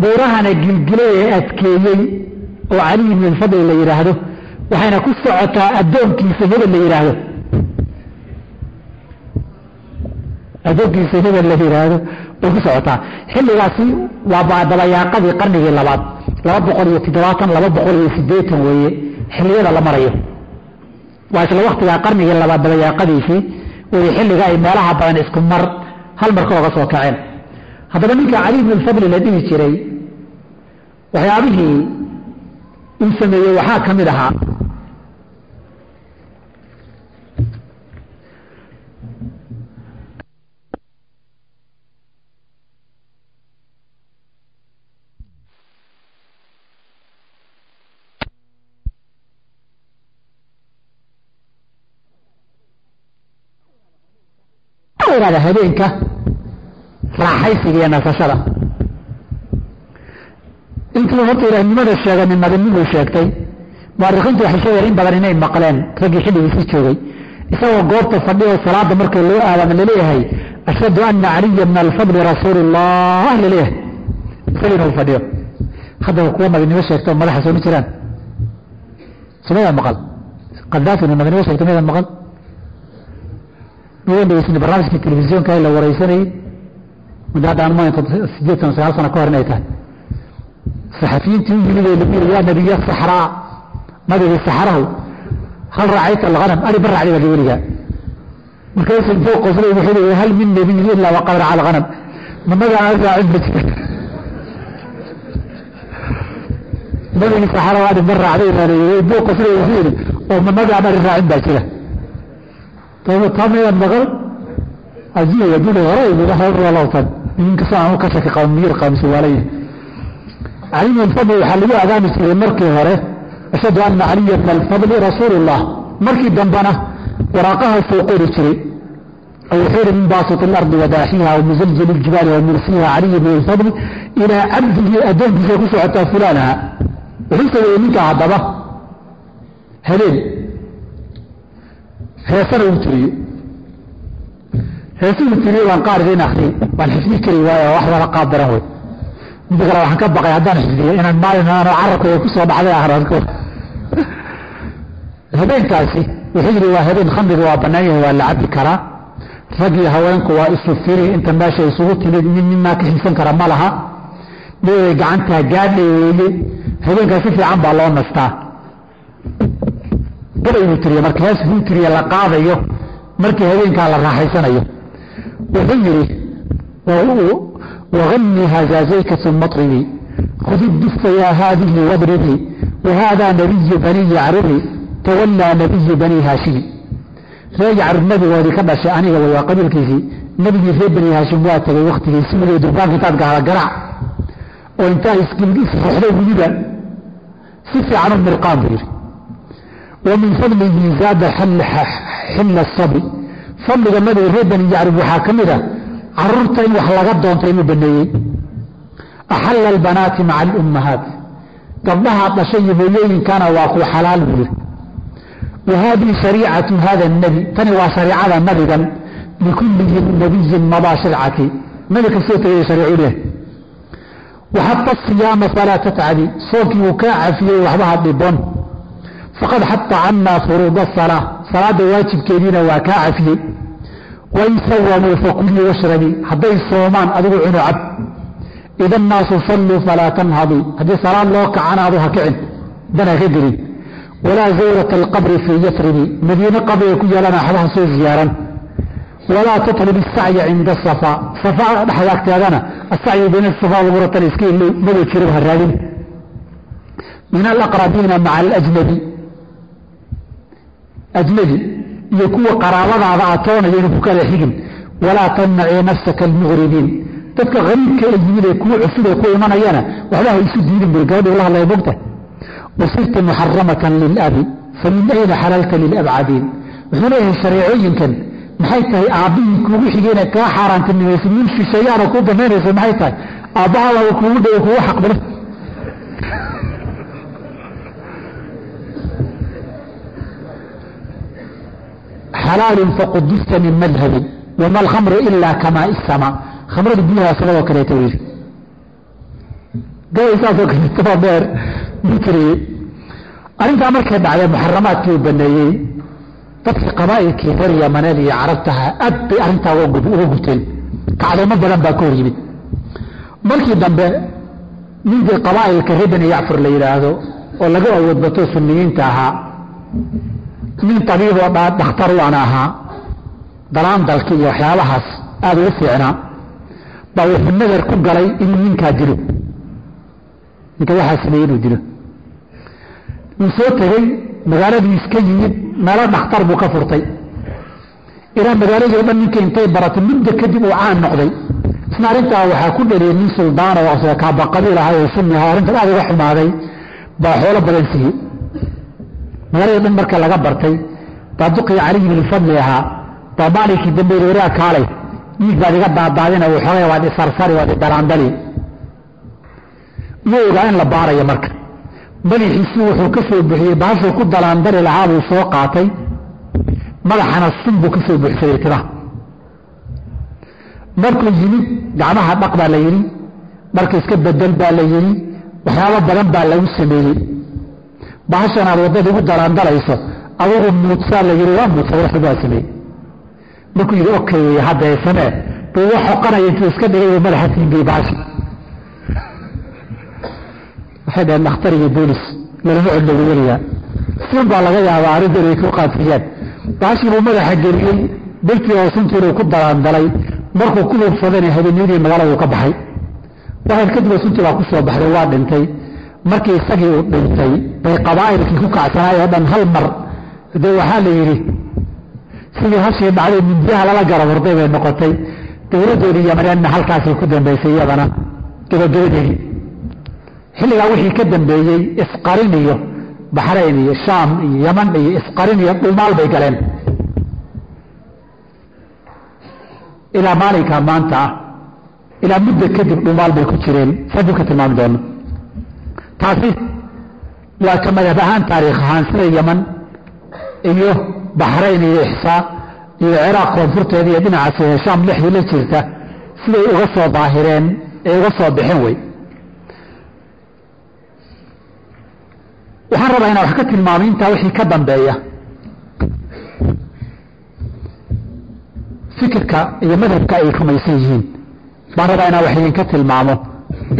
Speaker 1: buurahana gilgile ee adkeeyey oo caliy bn اlfadl la yidhaahdo waxayna ku socotaa addoonkiisa hebel la yidhaahdo addoonkiisa hebel la yidhaahdo way ku socotaa xilligaasi waa dabayaaqadii qarnigii labaad laba boqol iyo toddobaatan laba boqol iyo siddeetan weeye xilliyada la marayo. Waa isla waktigaa qarnigii labaad dabayaaqadiisii weye xilliga ay meelaha badan isku mar hal mar ka oga soo kaceen. Haddaba ninka cali ibn alfadli la dhihi jiray waxyaabihii uu sameeyey waxaa ka mid ahaa yidhahda habeenka raaxaysiga iyo nasashada intuu horta ilaahnimada sheegay nimadinimuu sheegtay? Muarikiintu waxay sheegeen in badan inay maqleen. Raggii xilligiisi joogay. Isagoo goobta fadhiyo salaada markii loo aadama la leeyahay ashhadu ana caliya bna alfadli rasuulu llah la leeyahay. Isagiina uu fadhiyo. Haddaba kuwa nabinimo sheegta madaxa sooma jiraan. Sumada maqal? Qadaafina nabinimo sheegta maydan maqal maydaan dhegeysan barnaamijkii telefisyoonka la wareysanayey muddo hadda maanta sideed sano sagaal sano ka hor inay tahay. Saxafiyiintii u yimid ee lagu yiri yaa nabiya saxraa nabigii saxrahu hal raacayta alghanam ari ba raacday baa weligaa. Markaasuu intuu qoslay wuxuu leeyahay hal min nabiyin ilaa waqad raca alghanam managa aan raacin ma jira. Nabigii saxrahu ari ba raacday baa leeyahay intuu qoslay wuxuu yidhi oo managa aan ari raacin baa jira taamayaan maqal ajia duli horeaatan ninkasa aan ka shaki qaban miyir qaamsi waalaya caliyu alfadli waxaa lagu aadaami jiray markii hore ashhadu anna caliyata alfadli rasuulullah markii dambena waraaqahaasuu qori jiray awxiri min baasiti ilardi wadaaxiha wamuzalzili ljibaali wamursiha caliyi min alfadli ilaa cabdihi addoonkiisa ku socotaa fulaanaha wuxuu sameeyey ninkaa haddaba habeen heesana uu tiriye heesuu tiriye waan qaar idin akriyey waan xifdi kari waayo wax wala qaab daran wey midda kale waxaan ka baqay haddaan xifdiyo inaan maalin aanoo carabkooda ku soo ahraadko habeenkaasi wuxuu yidhi waa habeen khamriga waa bannaan waa la cabbi karaa. Raggii haweenku waa isu firi inta meesha isugu timid mid ninaa ka xiisan kara ma laha. Miday gacantaa gaadhay weeye habeenkaas si fiican baa loo nastaa gabaynu tiriya markaas buu tiriya la qaadayo markii habeenkaa la raaxaysanayo. Wuxuu yidhi wagani hazaazayka uma tribi khudi dufta haadihi wadribi wahaadaa nabiyu baniyi carubi tawallaa nabiyu banii haashimi reer yacrub nabigoodii ka dhashay aniga way qabiilkiisii nabigii reer bani haashim waa tegay wakhtigii simiga durbaanka intaad gaala garaac oo intaa isruxday weliba si fiican u mirqaan buu yidhi wamin fadlihi zaada xilla sabri fadliga nabiga reer bani yacrib waxaa ka mid ah carruurta in wax laga doonta inuu baneeyey axalla albanaati maca alummahaat gabdhaha dhashay iyo hooyooyinkana waa ku xalaal buu yidhi wahadihi shariicatu hada nabi tani waa shariicada nabigan likulli nabiyin madaa sharcati nabi kastoo tegay shareecu leh waxata siyaama falaa tatcadi soonkii uu kaa cafiyey waxba dhibon faqad xata cannaa furuuda salaa salaada waajibkeediina waa kaa cafiyey wain sawamuu fakulii washrabii hadday soomaan adigu cuno cab ida annaasu salluu falaa tanhadii haddii salaad loo kacana ha kicin dana ka gelin walaa zawrata alqabri fii yafribi madiine qabriga ku yeelana waxbaha soo ziyaaran walaa tatlib isacya cinda safaa safaa dhexdaagteedana asacyu bayna safaa waburatan iska ilow maba jiraba ha raadin min alaqrabiina maca alajnabi ajnabi iyo kuwa qaraabadaada atoonaya inu ku kala xigin walaa tamnacii nafsaka almuqribiin dadka qariibka ee yimid ee kuwa cusub ee ku imanayana waxba isu diidin buri gabadhi la hadlaya mogta wasirta muxaramatan lilabi famin ayna xalalta lilabcadiin wuxuu leeyahay shareecooyinkan maxay tahay aabbihii kuugu xigeyna kaa xaaraantinimaysa min shisheeyaana kuu banaynaysa maxay tahay aabbahaada kuugu dhow kugu xaqbalo xalaalun faqudista min madhabin wama alkhamru ilaa kamaa isamaa khamradu biyaha sabadoo kaleeta weyli gabay saasoo kaleetoo dheer buu tiriyey arrintaa markay dhacdee muxaramaadkii uu baneeyey dadkii qabaa'ilkii reer yamaneed iyo carabtaha aad bay arrintaa uga guteen kacdoomo badan baa ka hor yimid. Markii dambe ninkii qabaa'ilka reer bani yacfur la yidhaahdo oo laga awoodbato suniyiinta ahaa nin tabiiboo dhakhtar waana ahaa dalaandalki iyo waxyaabahaas aada ugu fiicnaa baa wuxuu nadar ku galay inuu ninkaa dilo ninka waxaa sameeyey inuu dilo wuu soo tegey magaaladii iska yimid meelo dhakhtar buu ka furtay. Ilaa magaaladii o dhan ninka intay baratay muddo kadib uu caan noqday. Isna arrintaa waxaa ku dhaliyay nin suldaano oo kaaba qabiil ahay oo sunni aha arrintan aada uga xumaaday baa xoolo badan siiyey magaalada dhan marka laga bartay baa duqii caliy bin fadli ahaa baa maalinkii dambe waraa kaalay dhiig baad iga daadaadina waxoogay waad isarsari waad idalaandali iyo ogaa in la baarayo marka madaxiisi wuxuu ka soo buxiyey baashuu ku dalaandali lahaa buu soo qaatay madaxana sun buu ka soo buxsaday timaha. Markuu yimid gacmaha dhaq baa la yidhi dharka iska bedel baa la yidhi waxyaabo badan baa lagu sameeyey bahashan aad waddada igu dalaandalayso adugu muudsaa la yidhi waa muudsaday wax baa sameeyey markuu yidhi okay wey hadda samee buu wax xoqanaya intuu iska dhigay madaxa tiingay bahasha waxay dhaheen dhakhtar iyo boolis lalama codlogo weligaa sun baa laga yaabaa arrintan ay ku qaadsiiyaan. Bahashii buu madaxa geliyey bilkii oo ku dalaandalay markuu ku hubsadana habeennimadii magaaladu ka baxay. Waxay kadib suntii baa ku soo baxday waa dhintay markii isagii uu dhintay bay qabaa'ilkii ku kacsanaay oo dhan hal mar. Dee waxaa la yidhi sidii hashii dhacday mindiyaha lala garab horday bay noqotay. Dowladdoodii yamaneenna halkaasay ku dambaysay iyadana gabagabadeedii xilligaa wixii ka dambeeyey isqarin iyo baxrayn iyo shaam iyo yaman iyo isqarin iyo dhumaal bay galeen. Ilaa maalinkaa maanta ah ilaa muddo kadib dhumaal bay ku jireen. Saasuu ka tilmaami doono taasi ka madhab ahaan taariikh ahaan sida yaman iyo baxrayn iyo ixsaa iyo ciraaq koonfurteeda iyo dhinacaas shaam lixdii la jirta siday uga soo daahireen ee uga soo bixin wey waxaan rabaa inaan wax ka tilmaamo intaa wixii ka dambeeya. Fikirka iyo madhabka ay rumaysan yihiin. Baan rabaa inaan wax idinka tilmaamo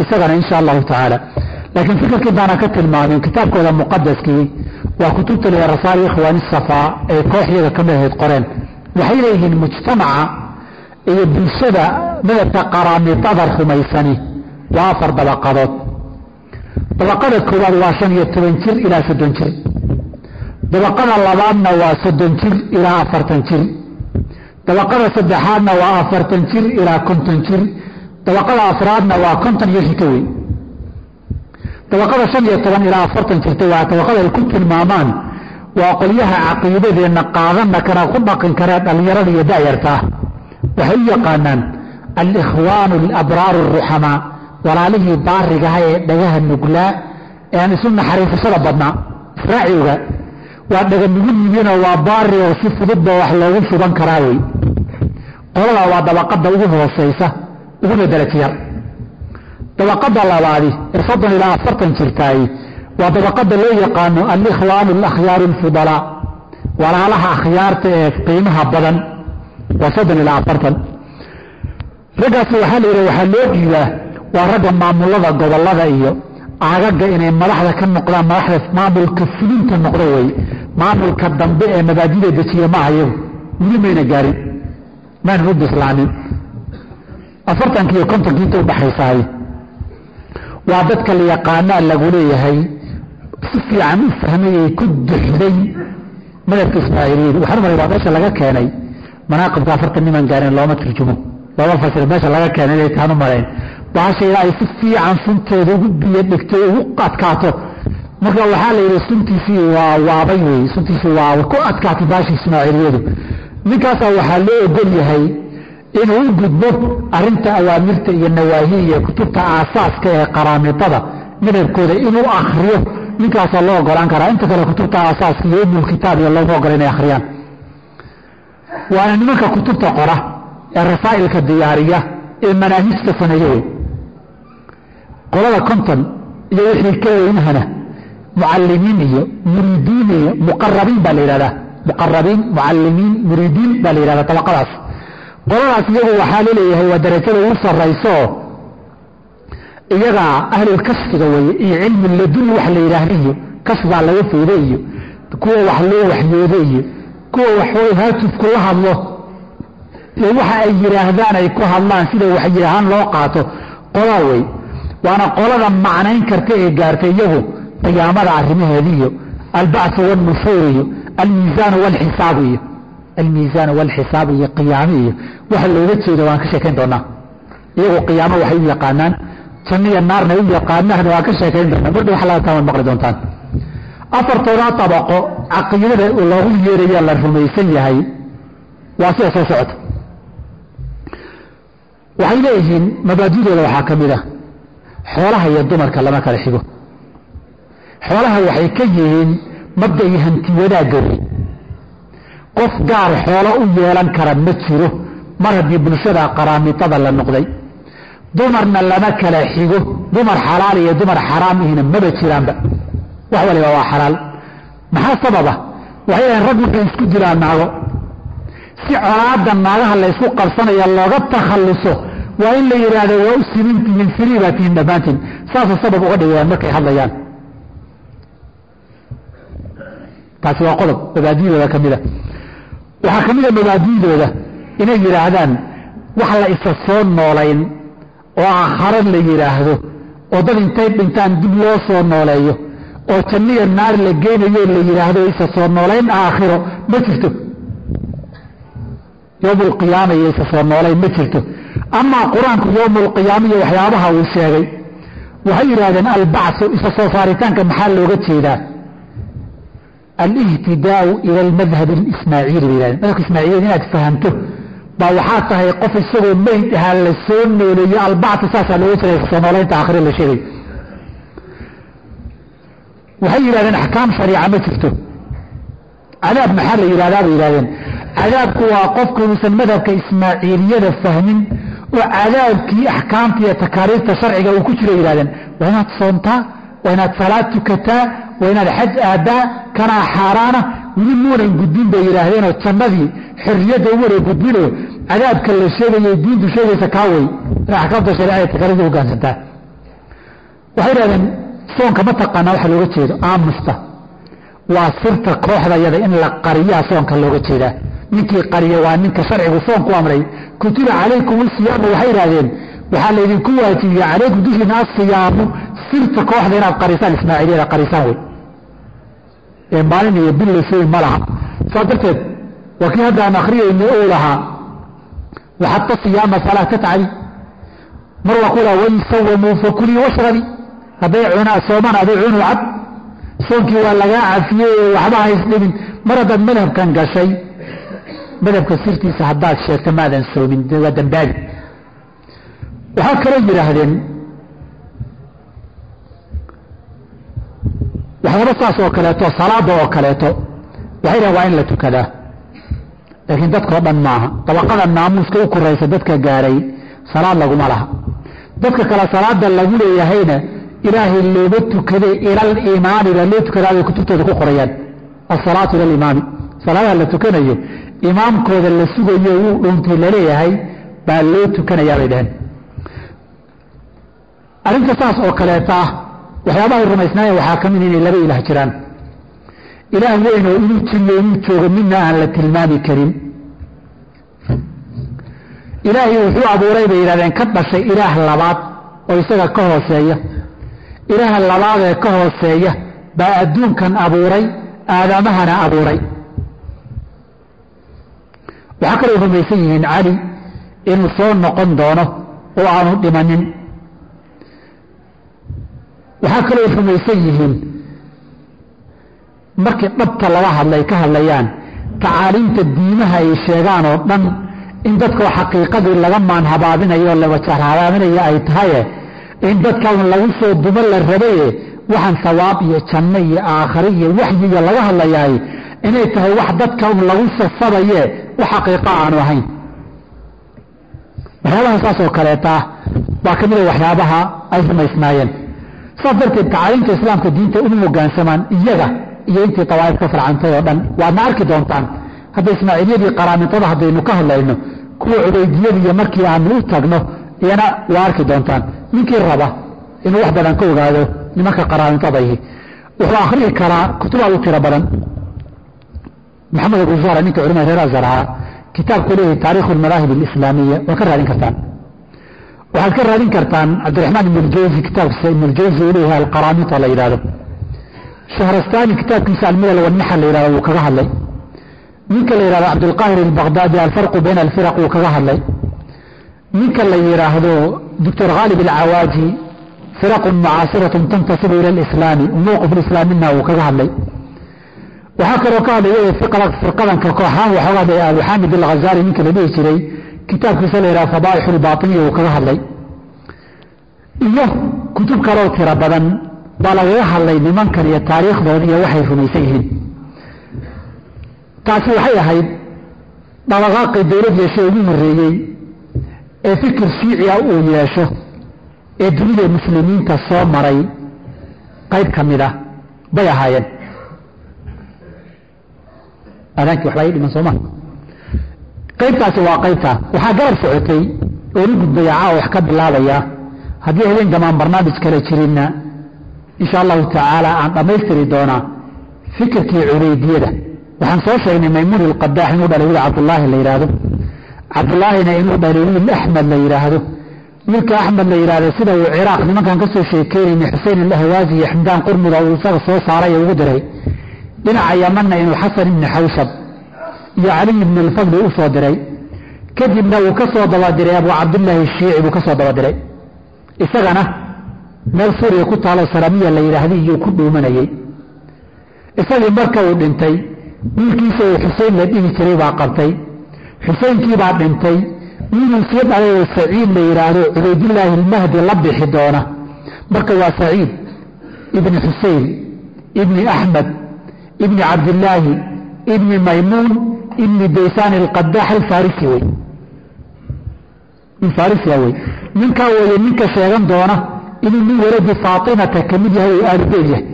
Speaker 1: isagana insha allahu tacaala laakiin fikirkii baana ka tilmaamin kitaabkooda muqadaskii waa kutubta le rasaal ikhwaani safaa ee kooxyada ka mid ahayd qoreen waxay leeyihiin mujtamaca iyo bulshada madhabka qaraamidada rumaysani waa afar dabaqadood dabaqada koowaad waa shan iyo toban jir ilaa soddon jir dabaqada labaadna waa soddon jir ilaa afartan jir dabaqada saddexaadna waa afartan jir ilaa konton jir dabaqada afraadna waa konton iyo wixii ka weyn dabaqada shan iyo toban ilaa afartan jirta waa dabaqada ay ku tilmaamaan. Waa qolyaha caqiidadeenna qaadana kana ku dhaqan karee dhallinyarada iyo da'yarta. Ah waxay u yaqaanaan alikhwaanu alabraaru aruxamaa walaalihii baarigaha ee dhagaha nuglaa ee aan isu naxariisashada badnaa. Israaciga waa dhaga nugul yihiinoo waa baari oo si fududba wax loogu shuban karaa wey qoladaa waa dabaqada ugu hooseysa uguna darajo yar dabaqada labaadi ee soddon ilaa afartan jirtaay waa dabaqada loo yaqaano alikhwaanu alakhyaaru alfudalaa walaalaha akhyaarta ee qiimaha badan waa soddon ilaa afartan. Raggaas waxaa la yidhi waxaa loo dhiibaa waa ragga maamulada gobollada iyo aagaga inay madaxda ka noqdaan madaxda maamulka fulinta noqdo wey maamulka dambe ee mabaadida dejiya maaha iyagu weli mayna gaarin. Maynan u bislaanin afartanki iyo kontonkii inta udhaxaysahay waa dadka la yaqaanaa lagu leeyahay. Si fiican u fahmayay ku duxday madhabka ismaaciiliyada waxaan umala waa meesha laga keenay. Manaaqibka afartan niman gaareen looma turjumo. Looma fasiro meesha laga keenay inay taan u malayn bahashayda ay si fiican sunteeda ugu biyo dhigto ugu adkaato. Marka waxaa la yidhi suntiisii waa waabay wey suntiisii waa ku adkaatay bahasha ismaaciiliyadu ninkaasaa waxaa loo ogol yahay inuu u gudbo arinta awaamirta iyo nawaahi iyo kutubta aasaaska ee qaraamidada madhabkooda inuu akriyo ninkaasaa loo ogolaan karaa. Inta kale kutubta aasaaska iyo umulkitaab iyo looma ogola inay akhriyaan. Waana nimanka kutubta qora ee rasaa'ilka diyaariya ee manaahijta sameeyo wey qolada konton iyo wixii ka weynahana mucalimiin iyo muriidiin iyo muqarabiin baa la yidhahdaa. Muqarabiin mucalimiin muriidiin baa la yidhahdaa tabaqadaas qoladaas iyagu waxaa la leeyahay waa darajada ugu saraysooo iyagaa ahlulkasfiga weye iyo cilmu ladun wax la yidhaahda iyo kasbaa laga fooda iyo kuwa wax loo waxyoodo iyo kuwa waxway haatufku la hadlo. Iyo waxa ay yidhaahdaan ay ku hadlaan sida waxyi ahaan loo qaato qolaa wey waana qolada macnayn karta ee gaartay iyagu qiyaamada arrimaheeda iyo albacthu wاlnushuur iyo almiisaanu wاlxisaab iyo almiisaanu wاlxisaab iyo qiyaamo iyo waxa looga jeedo waan ka sheekayn doonaa iyagu qiyaamo waxay u yaqaanaan janniya naarna u yaqaanaan waan ka sheekayn doonaa bardhi wax laga taamaad maqli doontaan afartoodaa tabaqo caqiidada loogu yeeraya la rumaysan yahay waa sida soo socota waxay leeyihiin mabaadidooda waxaa ka mid ah xoolaha iyo dumarka lama kala xigo xoolaha waxay ka yihiin mabda iyo hanti wadaagga wey qof gaar xoolo u yeelan kara ma jiro. Mar haddii bulshada qaraamitada la noqday dumarna lama kala xigo. Dumar xalaal iyo dumar xaraam ihina maba jiraanba. Wax waliba waa xalaal. Maxaa sababa? Waxay dhahen rag waxay isku jiraan naago. Si colaada naagaha la ysku qabsanaya looga takhalluso waa in la yidhaahdo waa u simintihiin sirii baa tihiin dhammaantiin. Saasuu sabab uga dhigayaan markay hadlayaan. Taasi waa qodob. Mabaadidooda ka mida waxaa ka mida mabaadidooda inay yidhaahdaan wax la isa soo noolayn oo aakharo la yidhaahdo oo dad intay dhintaan dib loo soo nooleeyo oo janniya naar la geynayo la yidhaahdo isa soo noolayn aakhiro ma jirto. Yowma alqiyaama iyo isa soo noolayn ma jirto. Amaa qur'aanku yowma alqiyaama iyo waxyaabaha uu sheegay waxay yidhahdeen albacsu isa soo saaritaanka maxaa looga jeedaa almadhab alismaaciili bay yidhahdeen madhabka ismaaciiliyada inaad fahamto baa waxaa tahay qof isagoo meyd ahaa la soo nooleeyo albactu saasaa looga jeeda soo noolaynta aakhire la sheegay. Waxay yidhahdeen axkaam shariica ma jirto. Cadaab maxaa la yidhahdaa bay yidhahdeen cadaabku waa qofku inuusan madhabka ismaaciiliyada fahmin oo cadaabkii axkaamta iyo takaariirta sharciga uu ku jiro yihahdeen waa inaad soontaa waa inaad salaad tukataa waa xaj aadaa kanaa xaaraana weli muunan gudbin bay yidhaahdeenoo jannadii xorriyadda umana gudbinoo cadaabka la sheegayo diintu sheegaysa kaa wey ina axkaamta shariicada takaariirta ugaansantaa waxay yidhahdeen soonka ma taqaanaa waxa looga jeedo aamusta. Waa sirta kooxdayada in la qariyaa soonka looga jeedaa. Ninkii qariya waa ninka sharcigu soonku amray. Kutiba calaykum asiyaamu waxay idhahdeen waxaa laydinku waajibiyey calaykum dushiina asiyaamu sirta kooxda inaad qarisaan ismaaciiliyada qarisaan wey ee maalin iyo bil la ma laha. Saas darteed waa kii hadda aan akriyayna uu lahaa siyaama falaa tatcabi mar waa ku laha wain fakulii washrabi hadday soomaan aday cunu cab soonkii waa lagaa cafiyey ee waxba haysdhibin mar haddaad madhabkan gashay madhabka sirtiisa haddaad sheegto maadan soomin waa dambaabi waxaa kaloo yidhaahdeen waxyaaba saas oo kaleeto salaada oo kaleeto. Waxay dhahen waa in la tukadaa. Laakiin dadkao dhan maaha dabaqada naamuuska u koraysa dadka gaaray salaad laguma laha. Dadka kale salaada lagu leeyahayna ilaahay looma tukade ila alimaami baa loo tukadaa bay kutubtooda ku qorayaan. Asalaatu ila alimaami salaadaha la tukanayo imaamkooda la sugayo wuu dhuuntay la leeyahay baa loo tukanayaa bay dhaheen arrinta saas oo kaleeta ah waxyaabahay rumaysnaayeen waxaa ka mid inay laba ilaah jiraan. Ilaah weyn oo inuu jiriyo inuu joogo midna aan la tilmaami karin. Ilaahay wuxuu abuuray bay yidhahdeen ka dhashay ilaah labaad oo isaga ka hooseeya. Ilaaha labaad ee ka hooseeya baa adduunkan abuuray aadamahana abuuray. Waxaa kaloo rumaysan yihiin cali inuu soo noqon doono oo aanu dhimanin waxaa kaloo rumaysan yihiin markii dhabta laga hadlay ka hadlayaan tacaaliimta diimaha ay sheegaan oo dhan in dadkoo xaqiiqadii laga maanhabaabinayo lawajarhabaabinayo ay tahaye in dadkan lagu soo dumo la rabaye waxaan sawaab iyo janno iyo aakhare iyo waxyiga laga hadlayaay inay tahay wax dadka un lagu sasabaye wax xaqiiqa aanu ahayn. Waxyaabaha saas oo kaleeta baa ka mida waxyaabaha ay rumaysnaayeen saas darteed tacaaliimta islaamka diinta uma hogaansamaan iyaga iyo intii dawaa'if ka farcantay oo dhan. Waadna arki doontaan hadda ismaaciiliyadii qaraamintada haddaynu ka hadlayno kuwa cubaydiyadiiyo markii aanu u tagno iyana waa arki doontaan. Ninkii raba inuu wax badan ka ogaado nimanka qaraamintadaihi wuxuu akhriyi karaa kutubaad u tiro badan. Maxamed abu zara ninka culimada reer azhar ahaa kitaabku leeyahay almadaahib alislaamiya waa ka raadin kartaan waxaad ka raadin kartaan cabdiraxmaan ibn ljawzi kitaabkiisa ibn ljawzi uu leeyahay alqaraamita la yidhahdo shahrastani kitaabkiisa almilal wanixa la yidhahdo wuu kaga hadlay. Ninka la yidhahdo cabdulqaahir albaqdaadi alfarqu bayna alfiraq wuu kaga hadlay. Ninka la yidhaahdo doctor khaalib alcawaaji firaqun mucaasiratun tantasibu ila alislaami mowqif lislaamina wuu kaga hadlay. Waxaa kaloo ka hadlay firqadanka kooxaan waxooga hadlay abu xaamid alghazali ninka la dhihi jiray kitaabkiisa la yidhaha fadaaixu lbaatiniya uu kaga hadlay. Iyo kutub kaloo tiro badan baa lagaga hadlay nimankan iyo taariikhdooda iyo waxay rumaysan yihiin. Taasi waxay ahayd dabaqaaqii dowlad yeesho ugu horreeyey ee fikir shiiciya uu yeesho ee dunida muslimiinta soo maray qayb ka mid ah. Bay ahaayeen. Aadaankii waxbaa ii dhiman sooma qaybtaasi waa qaybtaa waxaa garab socotay oo la gudbaya caawa wax ka bilaabaya. Haddii habeen damaan barnaamij kale jirinna insha allahu tacaala aan dhammaystiri doonaa fikirkii cubaydiyada waxaan soo sheegnay maymuun ilqadaax inuu dhalay wiil cabdullaahi la yidhaahdo cabdullaahina inuu dhalay wiil axmed la yidhaahdo wiilka axmed la yidhaahdo sida uu ciraaq nimankan ka soo sheekeynayna xusein alahwaazi iyo ximdaan qurmuda uu isaga soo saaray ee ugu diray. Dhinaca yamanna inuu xasan ibni xawshab iyo caliy ibni alfadli u soo diray. Kadibna uu ka soo dabadiray abu cabdillaahi shiici buu ka soo dabadiray. Isagana meel suuriya ku taalo salamiya la yidhaahday iyuu ku dhuumanayey isagii marka uu dhintay wiilkiisa uu xusein la dhihi jiray baa qabtay. Xuseenkiibaa dhintay wiiluu sii dhalay oo saciid la yidhaahdo cubaydillaahi ilmahdi la bixi doona. Marka waa saciid ibni xusein ibni axmed ibni cabdillaahi ibni maymuun ibni daysaan alqadaax alfarisi wey farisia wey ninkaa weeye ninka sheegan doona inuu min waladi faatimata ka mid yahay aalubeyt yahay.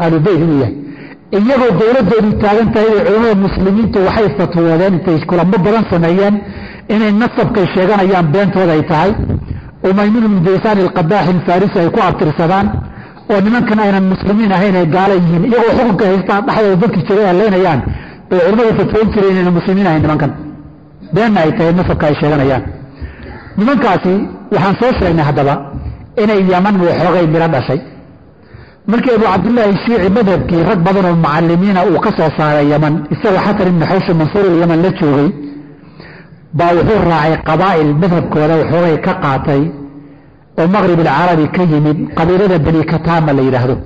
Speaker 1: Aalubeyt inuu yahay. Iyagoo dowladoodu taagan tahay oo culamada muslimiintu waxay fatwoodeen intay kulamo badan sameeyeen inay nasabkay sheeganayaan beentooda ay tahay. Oo maymuun ibnu daysaan alqadaax alfarisi ay ku abtirsadaan oo nimankan aynan muslimiin ahayn ay gaala yihiin iyagoo xukunka haystaan dhexdooda dadki jiray haleynayaan bay culamadu fatwoon jireen inaynan muslimiin ahayn nimankan. Beenna ay tahay nasabka ay sheeganayaan. Nimankaasi waxaan soo sheegnay haddaba inay yaman waxoogay midho dhashay. Markii abu cabdillaahi shiici madhabkii rag badan oo mucalimiina uu ka soo saaray yaman isagoo xasan ibni xawsha mansuurul yaman la joogay baa wuxuu raacay qabaa'il madhabkooda waxoogay ka qaatay oo maqrib alcarabi ka yimid qabiilada bani kataama la yidhaahdo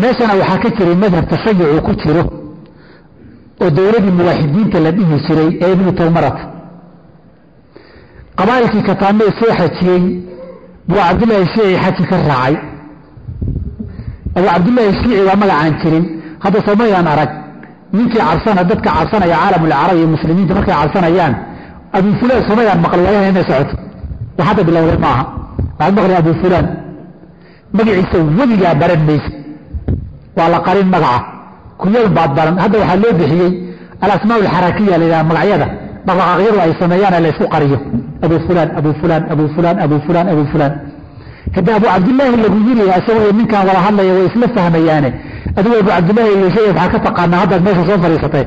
Speaker 1: meeshana waxaa ka jiray madhab tashayucu ku jiro oo dowladii muwaaxidiinta la dhihi jiray ee ibnu tawmarat. Qabaa'ilkii kataamee soo xajiyey buu cabdillaahi shiici xaji ka raacay. Abu cabdillaahi shiici waa magacaan jirin. Hadda soomayaan arag. Ninkii cabsana dadka cabsanaya caalamulcarabi iyo muslimiinta markay cabsanayaan abu fulaan soomayaan maqli waayahan inay socoto wax hadda bilowday maaha. Waxaad maqli abu fulaan? Magaciisa weligaa baran maysa. Waa la qarin magaca. Kunyada baad baran. Hadda waxaa loo bixiyey alasmaa alxarakiya la magacyada. Dhaqdhaqaaqyadu ay sameeyaan la qariyo. Abu fulaan abu fulaan abu fulaan abu fulaan lagu yiri isagoo ninkaan wada hadlaya way isla fahmayaane. Adigoo abu shay waxaa ka taqaanaa haddaad meesha soo fadhiisatay.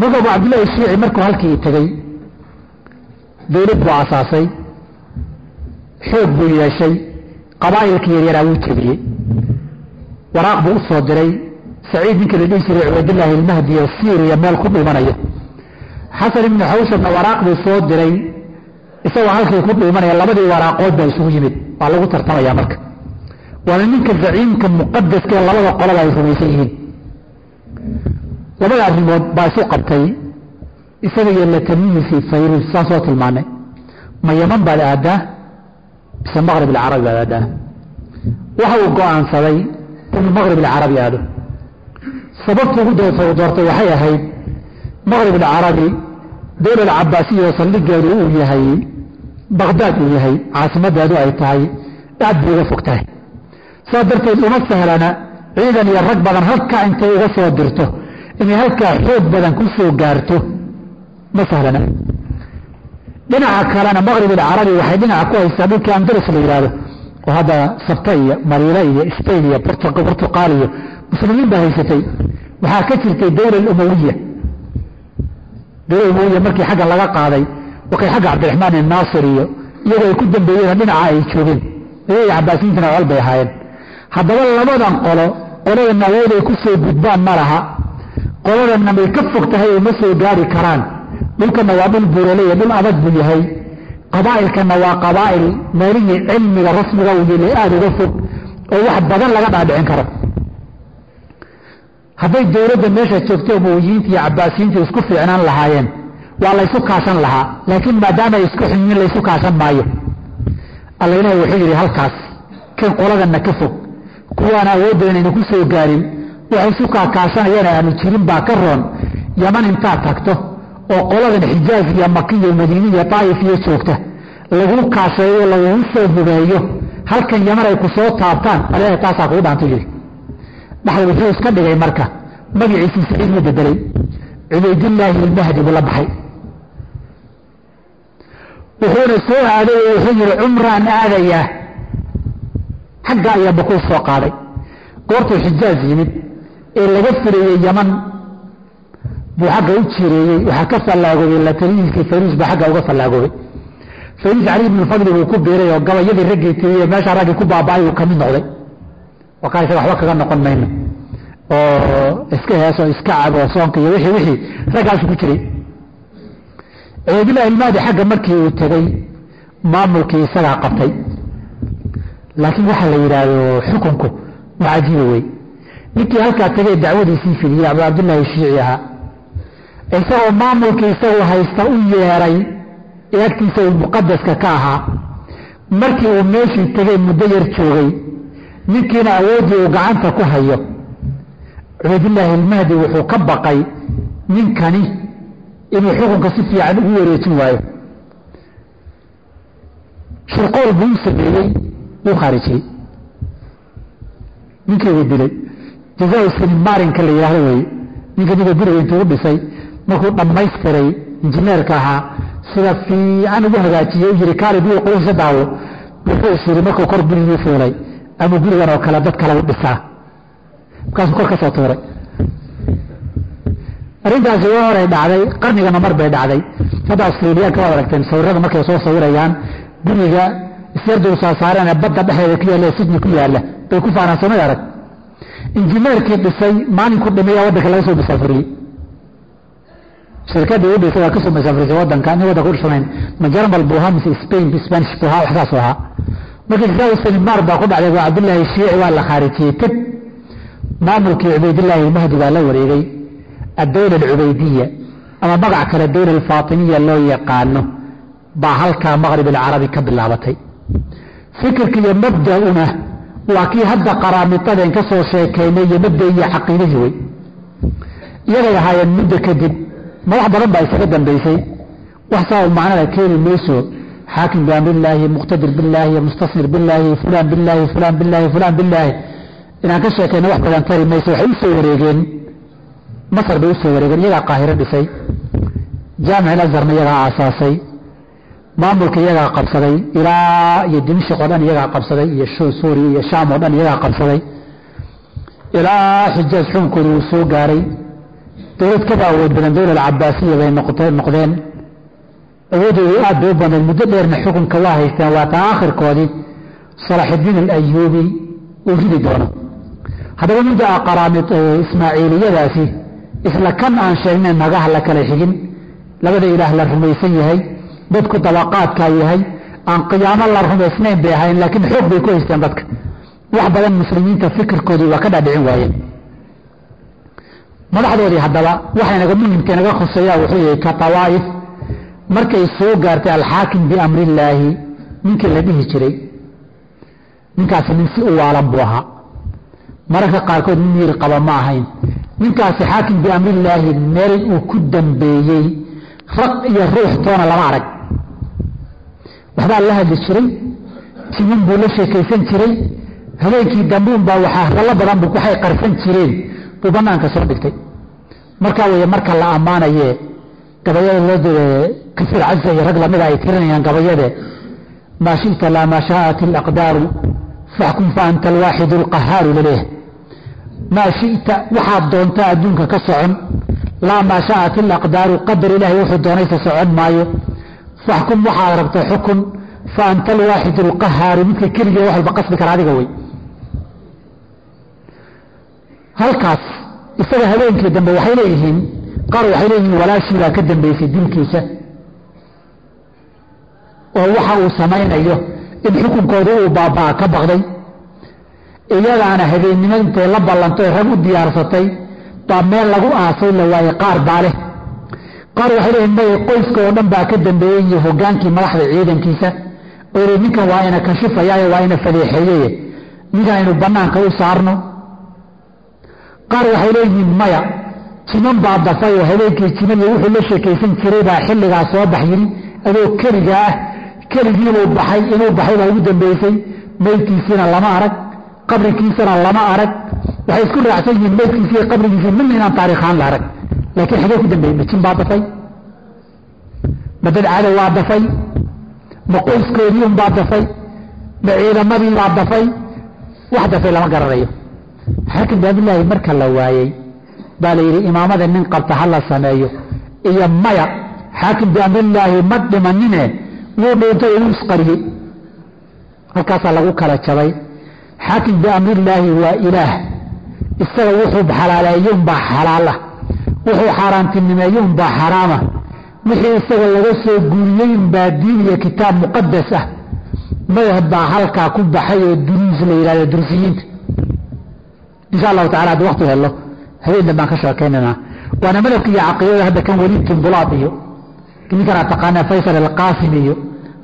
Speaker 1: Marka abu cabdillaahi shiici markuu halkii tegey dowlad buu asaasay xoog buu yeeshay qabaa'ilkii yaryaraa wuu jebiyey waraaq buu u diray. Saciid ninka la dhihi jiray cubaydillaahi ilmahdi oo siiriya meel ku dhuumanaya xasan ibnu xawshabna waraaq buu soo diray. Isagoo halkii ku dhuumanaya labadii waraaqood baa isugu yimid. Waa lagu tartamaya marka. Waana ninka zaciimka muqadaska ee labada qoloba ay rumaysan yihiin. Labada arrimood baa isu qabtay. Isaga iyo latamiyi fi fayrus saan soo tilmaanay. Ma yaman baad aadaa mise maqrib alcarabi baad aadaa waxa uu go'aansaday inuu maqrib alcarabi aado sababtu ugu doortay waxay ahayd maqrib alcarabi dowlad cabaasiya oo saldhigeedu uu yahay baqdaad uu yahay caasimadeedu ay tahay aad bay uga fog tahay saa darteed uma sahlana ciidan iyo rag badan halkaa intay uga soo dirto inay halkaa xoog badan ku soo gaarto. Ma sahlana dhinaca kalena maqrib alcarabi waxay dhinaca ku haysaa dhulkii andalus la yidhaahdo oo hadda sabta iyo mariile iyo spain iyo portuqaal iyo muslimiin baa haysatay. Waxaa ka jirtay dowla umawiya dowla umawiya markii xagga laga qaaday wakay xagga cabdiraxmaan inaasir iyo iyagoo ay ku dambeeyeen dhinaca ay joogeen. Iyaga cabaasiyiintana col bay ahaayeen. Haddaba labadan qolo qoladana awooday ku soo gudbaan ma laha. Qoladana may ka fog tahay oo ma soo gaari karaan dhulkana waa dhul buuraleya dhul adag buu yahay. Qabaa'ilkana waa qabaa'il meelihii cilmiga rasmiga uu yilay aada uga fog oo wax badan laga dhaadhicin karo. Hadday dowladda meesha joogtay umawiyiinta iyo cabaasiyiinta isku fiicnaan lahaayeen waa laysu kaashan lahaa laakiin maadaama ay isku xunyiin laysu kaashan maayo. Alla ilahi wuxuu yidhi halkaas kan qoladanna ka fog. Kuwaan awoodda inayna ku soo gaarin waxay isu kaakaashanayana aanu jirin baa ka roon. Yaman intaad tagto oo qoladan xijaaz iyo maki iyo madiine iyo joogta laguu kaasheeyo lagugu soo hubeeyo halkan yaman ay ku soo taabtaan alilahi taasaa kuu dhaantu yidhi dhaxda wuxuu iska dhigay marka magaciisii saciid la bedelay. Cubaydillaahi ilmahdi buu la baxay. Wuxuuna soo aaday oo wuxuu yidhi cumraan aadayaa xagga ayaa bakuu soo qaaday. Goortuu xijaaz yimid ee laga fureeyey yaman buu xagga u jireeyey waxaa ka fallaagoobay lataliyinkii fayruus baa xagga uga fallaagoobay fayruus cali ibnu fadli buu ku biiray oo gabayadii raggii tiriyey meeshaa raggii ku baaba'ay uu ka mid noqday. Wakaa isaga waxba kaga noqon mayno. Oo iska heesoo iska cabo soonka iyo wixii wixii raggaasu ku jiray. Cubaydullahi ilmaadi xagga markii uu tegey maamulkii isagaa qabtay. Laakiin waxaa la yidhaahdo xukunku wax cajiiba wey ninkii halkaa tegey dacwadiisii fidiyey abu cabdullaahi shiici ahaa isagoo maamulkii isagu haysta u yeeray ee agtiisa uu muqadaska ka ahaa. Markii uu meeshii tegey muddo yar joogay ninkiina awooddii uu gacanta ku hayo. Cubaydullaahi ilmahdi wuxuu ka baqay ninkani inuu xukunka si fiican ugu wareejin waayo. Shirqool buu u sameeyey wuu khaarijiyey ninkiibuu dilay. Jazaa sinimaarinka la yidhaahdo weeye. Ninka ninka guriga intuu u dhisay markuu dhammaystiray injineerka ahaa sida fiican ugu hagaajiyey u yiri kaali bii quruxsa daawo. Wuxuu is yiri markuu kor gurigii fuulay ama gurigan oo kale dad kale u dhisaa. Markaasuu kor ka soo tuuray. Arrintaasi waa horay dhacday qarnigana mar bay dhacday. Hadda australiyaanka waad aragteen sawirada markay soo sawirayaan guriga isyarduu soo saareen badda dhexeeda ku yaalla sidni ku yaalla. Bay ku faanaan soomay arag. Injineerkii dhisay maalinku dhimeeya waddanka laga soo masaafuriyey shirkadii u dhisay waa ka soo masaafurisay waddanka nin waddanka u dhisanayn ma jarmal buu ahaa mise spain spanish buu ahaa waxsaas ahaa markii jazaa sanimaar baa ku dhacday waa cabdullaahi shiici waa la khaarijiyey tib. Maamulkii cubaydillaahi ilmahdi baa la wareegay. Addowla alcubaydiya ama magac kale dowla alfaatimiya loo yaqaano baa halkaa maqrib alcarabi ka bilaabatay. Fikirka iyo mabda-una waa kii hadda qaraamidadeen ka soo iyo mabda iyo caqiidadii wey iyagay ahaayeen muddo kadib madax badan baa isaga dambaysay. Wax saa u macnada keeni mayso. Xaakim biamrillaahi muqtadir billaahi mustasnir billaahi fulaan billaahi fulaan billaahi fulaan billaahi. Inaan ka sheekayna wax badan tari mayso waxay u wareegeen. Masar bay u wareegeen iyagaa qaahiro dhisay. Jaamic alazharna iyagaa aasaasay. Maamulka iyagaa qabsaday. Ilaa iyo dimashik oo dhan iyagaa qabsaday iyo suuriya iyo shaam oo dhan iyagaa qabsaday. Ilaa xijaaj xukunkooda uu soo gaaray dowlad kaba awood badan dowla alcabaasiya bay noqdeen awoodoodu aad bay u badnayd muddo dheerna xukunka waa haysteen waa taa aakhirkoodii salaaxiddiin alayuubi uu ridi doono haddaba mudda qaraamid ismaaciiliyadaasi isla kan aan sheegnay nagaha la kala xigin labada ilaah la rumaysan yahay dadku dabaqaadkaa yahay aan qiyaamo la rumaysnayn bay ahayn laakiin xoog bay ku haysteen dadka wax badan muslimiinta fikirkoodii waa ka dhaadhicin waayeen madaxdoodii haddaba waxa inaga muhimka inaga khuseeyaa wuxuu yahay ka tawaa'if markay soo gaartay alxaakim biamrillaahi ninkii la dhihi jiray ninkaasi nin si u waalan buu ahaa. Mararka qaarkood nin miir qaba ma ahayn. Ninkaasi xaakim biamrillaahi meel uu ku dambeeyey raq iyo ruux toona lama arag. Waxbaa la hadli jiray timin buu la sheekaysan jiray habeenkii dambuun baa waxaa hadallo badan waxay qarsan jireen buu banaanka soo dhigtay. Markaa weeye marka la ammaanayee gabayada loo dee kasiir casa iyo rag lamida ay tirinayaan gabayade maa shita laa maa shaa'at alaqdaaru faxkum fa anta alwaaxidu alqahaaru la leeyahay maa shita waxaad doontaa adduunka ka socon laa maa shaa'at alaqdaaru qadar ilaahay wuxuu doonaysa socon maayo. Faxkum waxaad rabto xukun fa anta alwaaxidu alqahaaru midka keligee wax walba qasbi kara adiga wey halkaas isaga habeenkii dambe waxay leeyihiin qaar waxay leeyihiin walaashii baa ka dambaysay dilkiisa. Oo waxa uu samaynayo in xukunkooda uu baabaa ka baqday. Iyadaana habeennimo intay la ballanto rag u diyaarsatay baa meel lagu aasay la waaye qaar baa leh. Qaar waxay leeyihiin maya qoyska oo dhan baa ka dambeeyey iyo hogaankii madaxda ciidankiisa. Oo ninkan waa ina kashifayaayo waa ina fadeexeeyeye ninkan aynu bannaanka u saarno qaar waxay leeyihiin maya jiman baa dafay oo habeenkii jiman iyo wuxuu la sheekaysan jiray baa xilligaa soo bax yidhi adoo keliga ah keligiibuu baxay inuu baxay baa ugu dambeysay meydkiisiina lama arag qabrikiisana lama arag waxay isku raacsan yihiin meydkiisi iyo qabrigiisi midna inaan taariikhaan la arag. Laakiin xagee ku dambeeyey ma baa dafay ma dad cadow waa dafay ma qoyskoodii unbaa dafay ma ciidamadii baa dafay wax dafay lama garanayo xaakim baabillaahi marka la waayey baa la yidhi imaamada nin qabta ha la sameeyo. Iyo maya xaakim biamrillaahi ma dhimanine? Wuu dhintay uu isqariyey halkaasaa lagu kala jabay. Xaakim biamrillaahi waa ilaah. Isaga wuxuu xalaaleeye unbaa xalaala. Wuxuu xaaraantinimeeye unbaa xaraama. Wixii isaga laga soo guuriyey unbaa diin iyo kitaab muqadas ah. Madhab baa halkaa ku baxay oo duruus la yidhahdo dursiyiinta insha allahu tacala haddi wakti hello habeendan baan ka sheekaynanaa waana madhabka iyo caqiidada hadda kan weliid timbulaad iyo ninkanaa taqaanaa faysal alqaasim iyo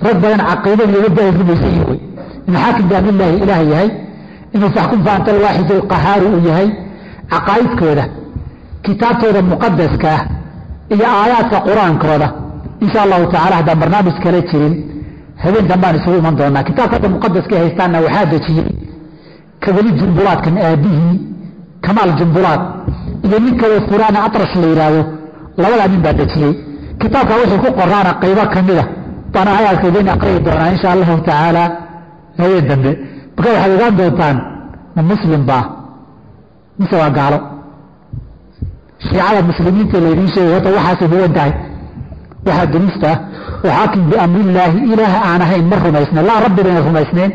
Speaker 1: rag badan caqiidada iga baa rumaysan yihiin wey inuu xaakim biamrillaahi ilaah yahay inuu faxkum fa anta alwaaxid alqahaaru uu yahay caqaa'idkooda kitaabtooda muqadaska ah iyo aayaadka qur'aankooda insha allahu tacala haddaan barnaamij kala jirin habeen dambaan isugu iman doonaa kitaabka hadda muqadaska haystaanna waxaa dejiyey kaweli jumbulaadkan aabihii kamaal jumbulaad. Iyo nin kaloo fulaana atrash la yidhaahdo labadaa nin baa dejiyey. Kitaabka wixii ku qoraana qaybo ka baana aayaadka idin aqriyi doonaa insha allahu tacaala habeen dambe. Marka waxaad ogaan doontaan ma muslim baa? Mise waa gaalo? Shiicada muslimiinta laydiin sheegay horta waxaasay huwan tahay. Waxaa duruusta oo xaakim biamrillaahi ilaah aan ahayn ma rumaysneen laa rabbi bayna rumaysneen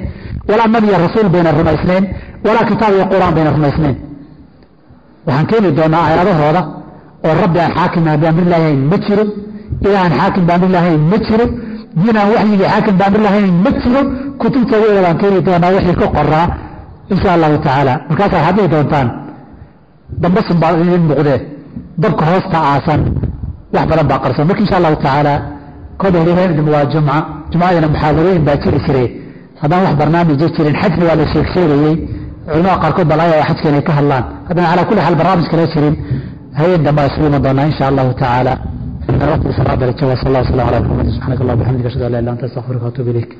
Speaker 1: walaa nabiya rasuul bayna rumaysneen walaa kitaab iyo qur'aan bayna rumaysneen waxaan keeni doonaa aayadahooda oo rabbi aan xaakim biamrillahi ahayn ma jiro ilaah aan xaakim biamrillahi ahayn ma jiro diin aan waxyigii xaakim biamrillahi ahayn ma jiro kutubtooda baan keeni doonaa wixii ka qoraa insha allahu tacaala. Markaas waxaad dhihi doontaan dambasun baa idin muuqdee dabka hoosta aasan wax badan baa qarsan marka insha allahu tacaala kooda heliheendam waa jumca jumcadina muxaadarooyin baa jiri jire haddaan wax barnaamija jirin xajna waa la sheegseegayey culamada qaarkood baa laga yaaba xajka inay ka hadlaan. Haddaan calaa kulli xaal barnaamij kala jirin hay'ad dambaa isugu iman doonaa insha allahu tacaala. Waqti salaada la jawa sal slam ala muxamed subxanak allah bxamdika ashhadu an la ila anta astaqfiruka watuub ilayk.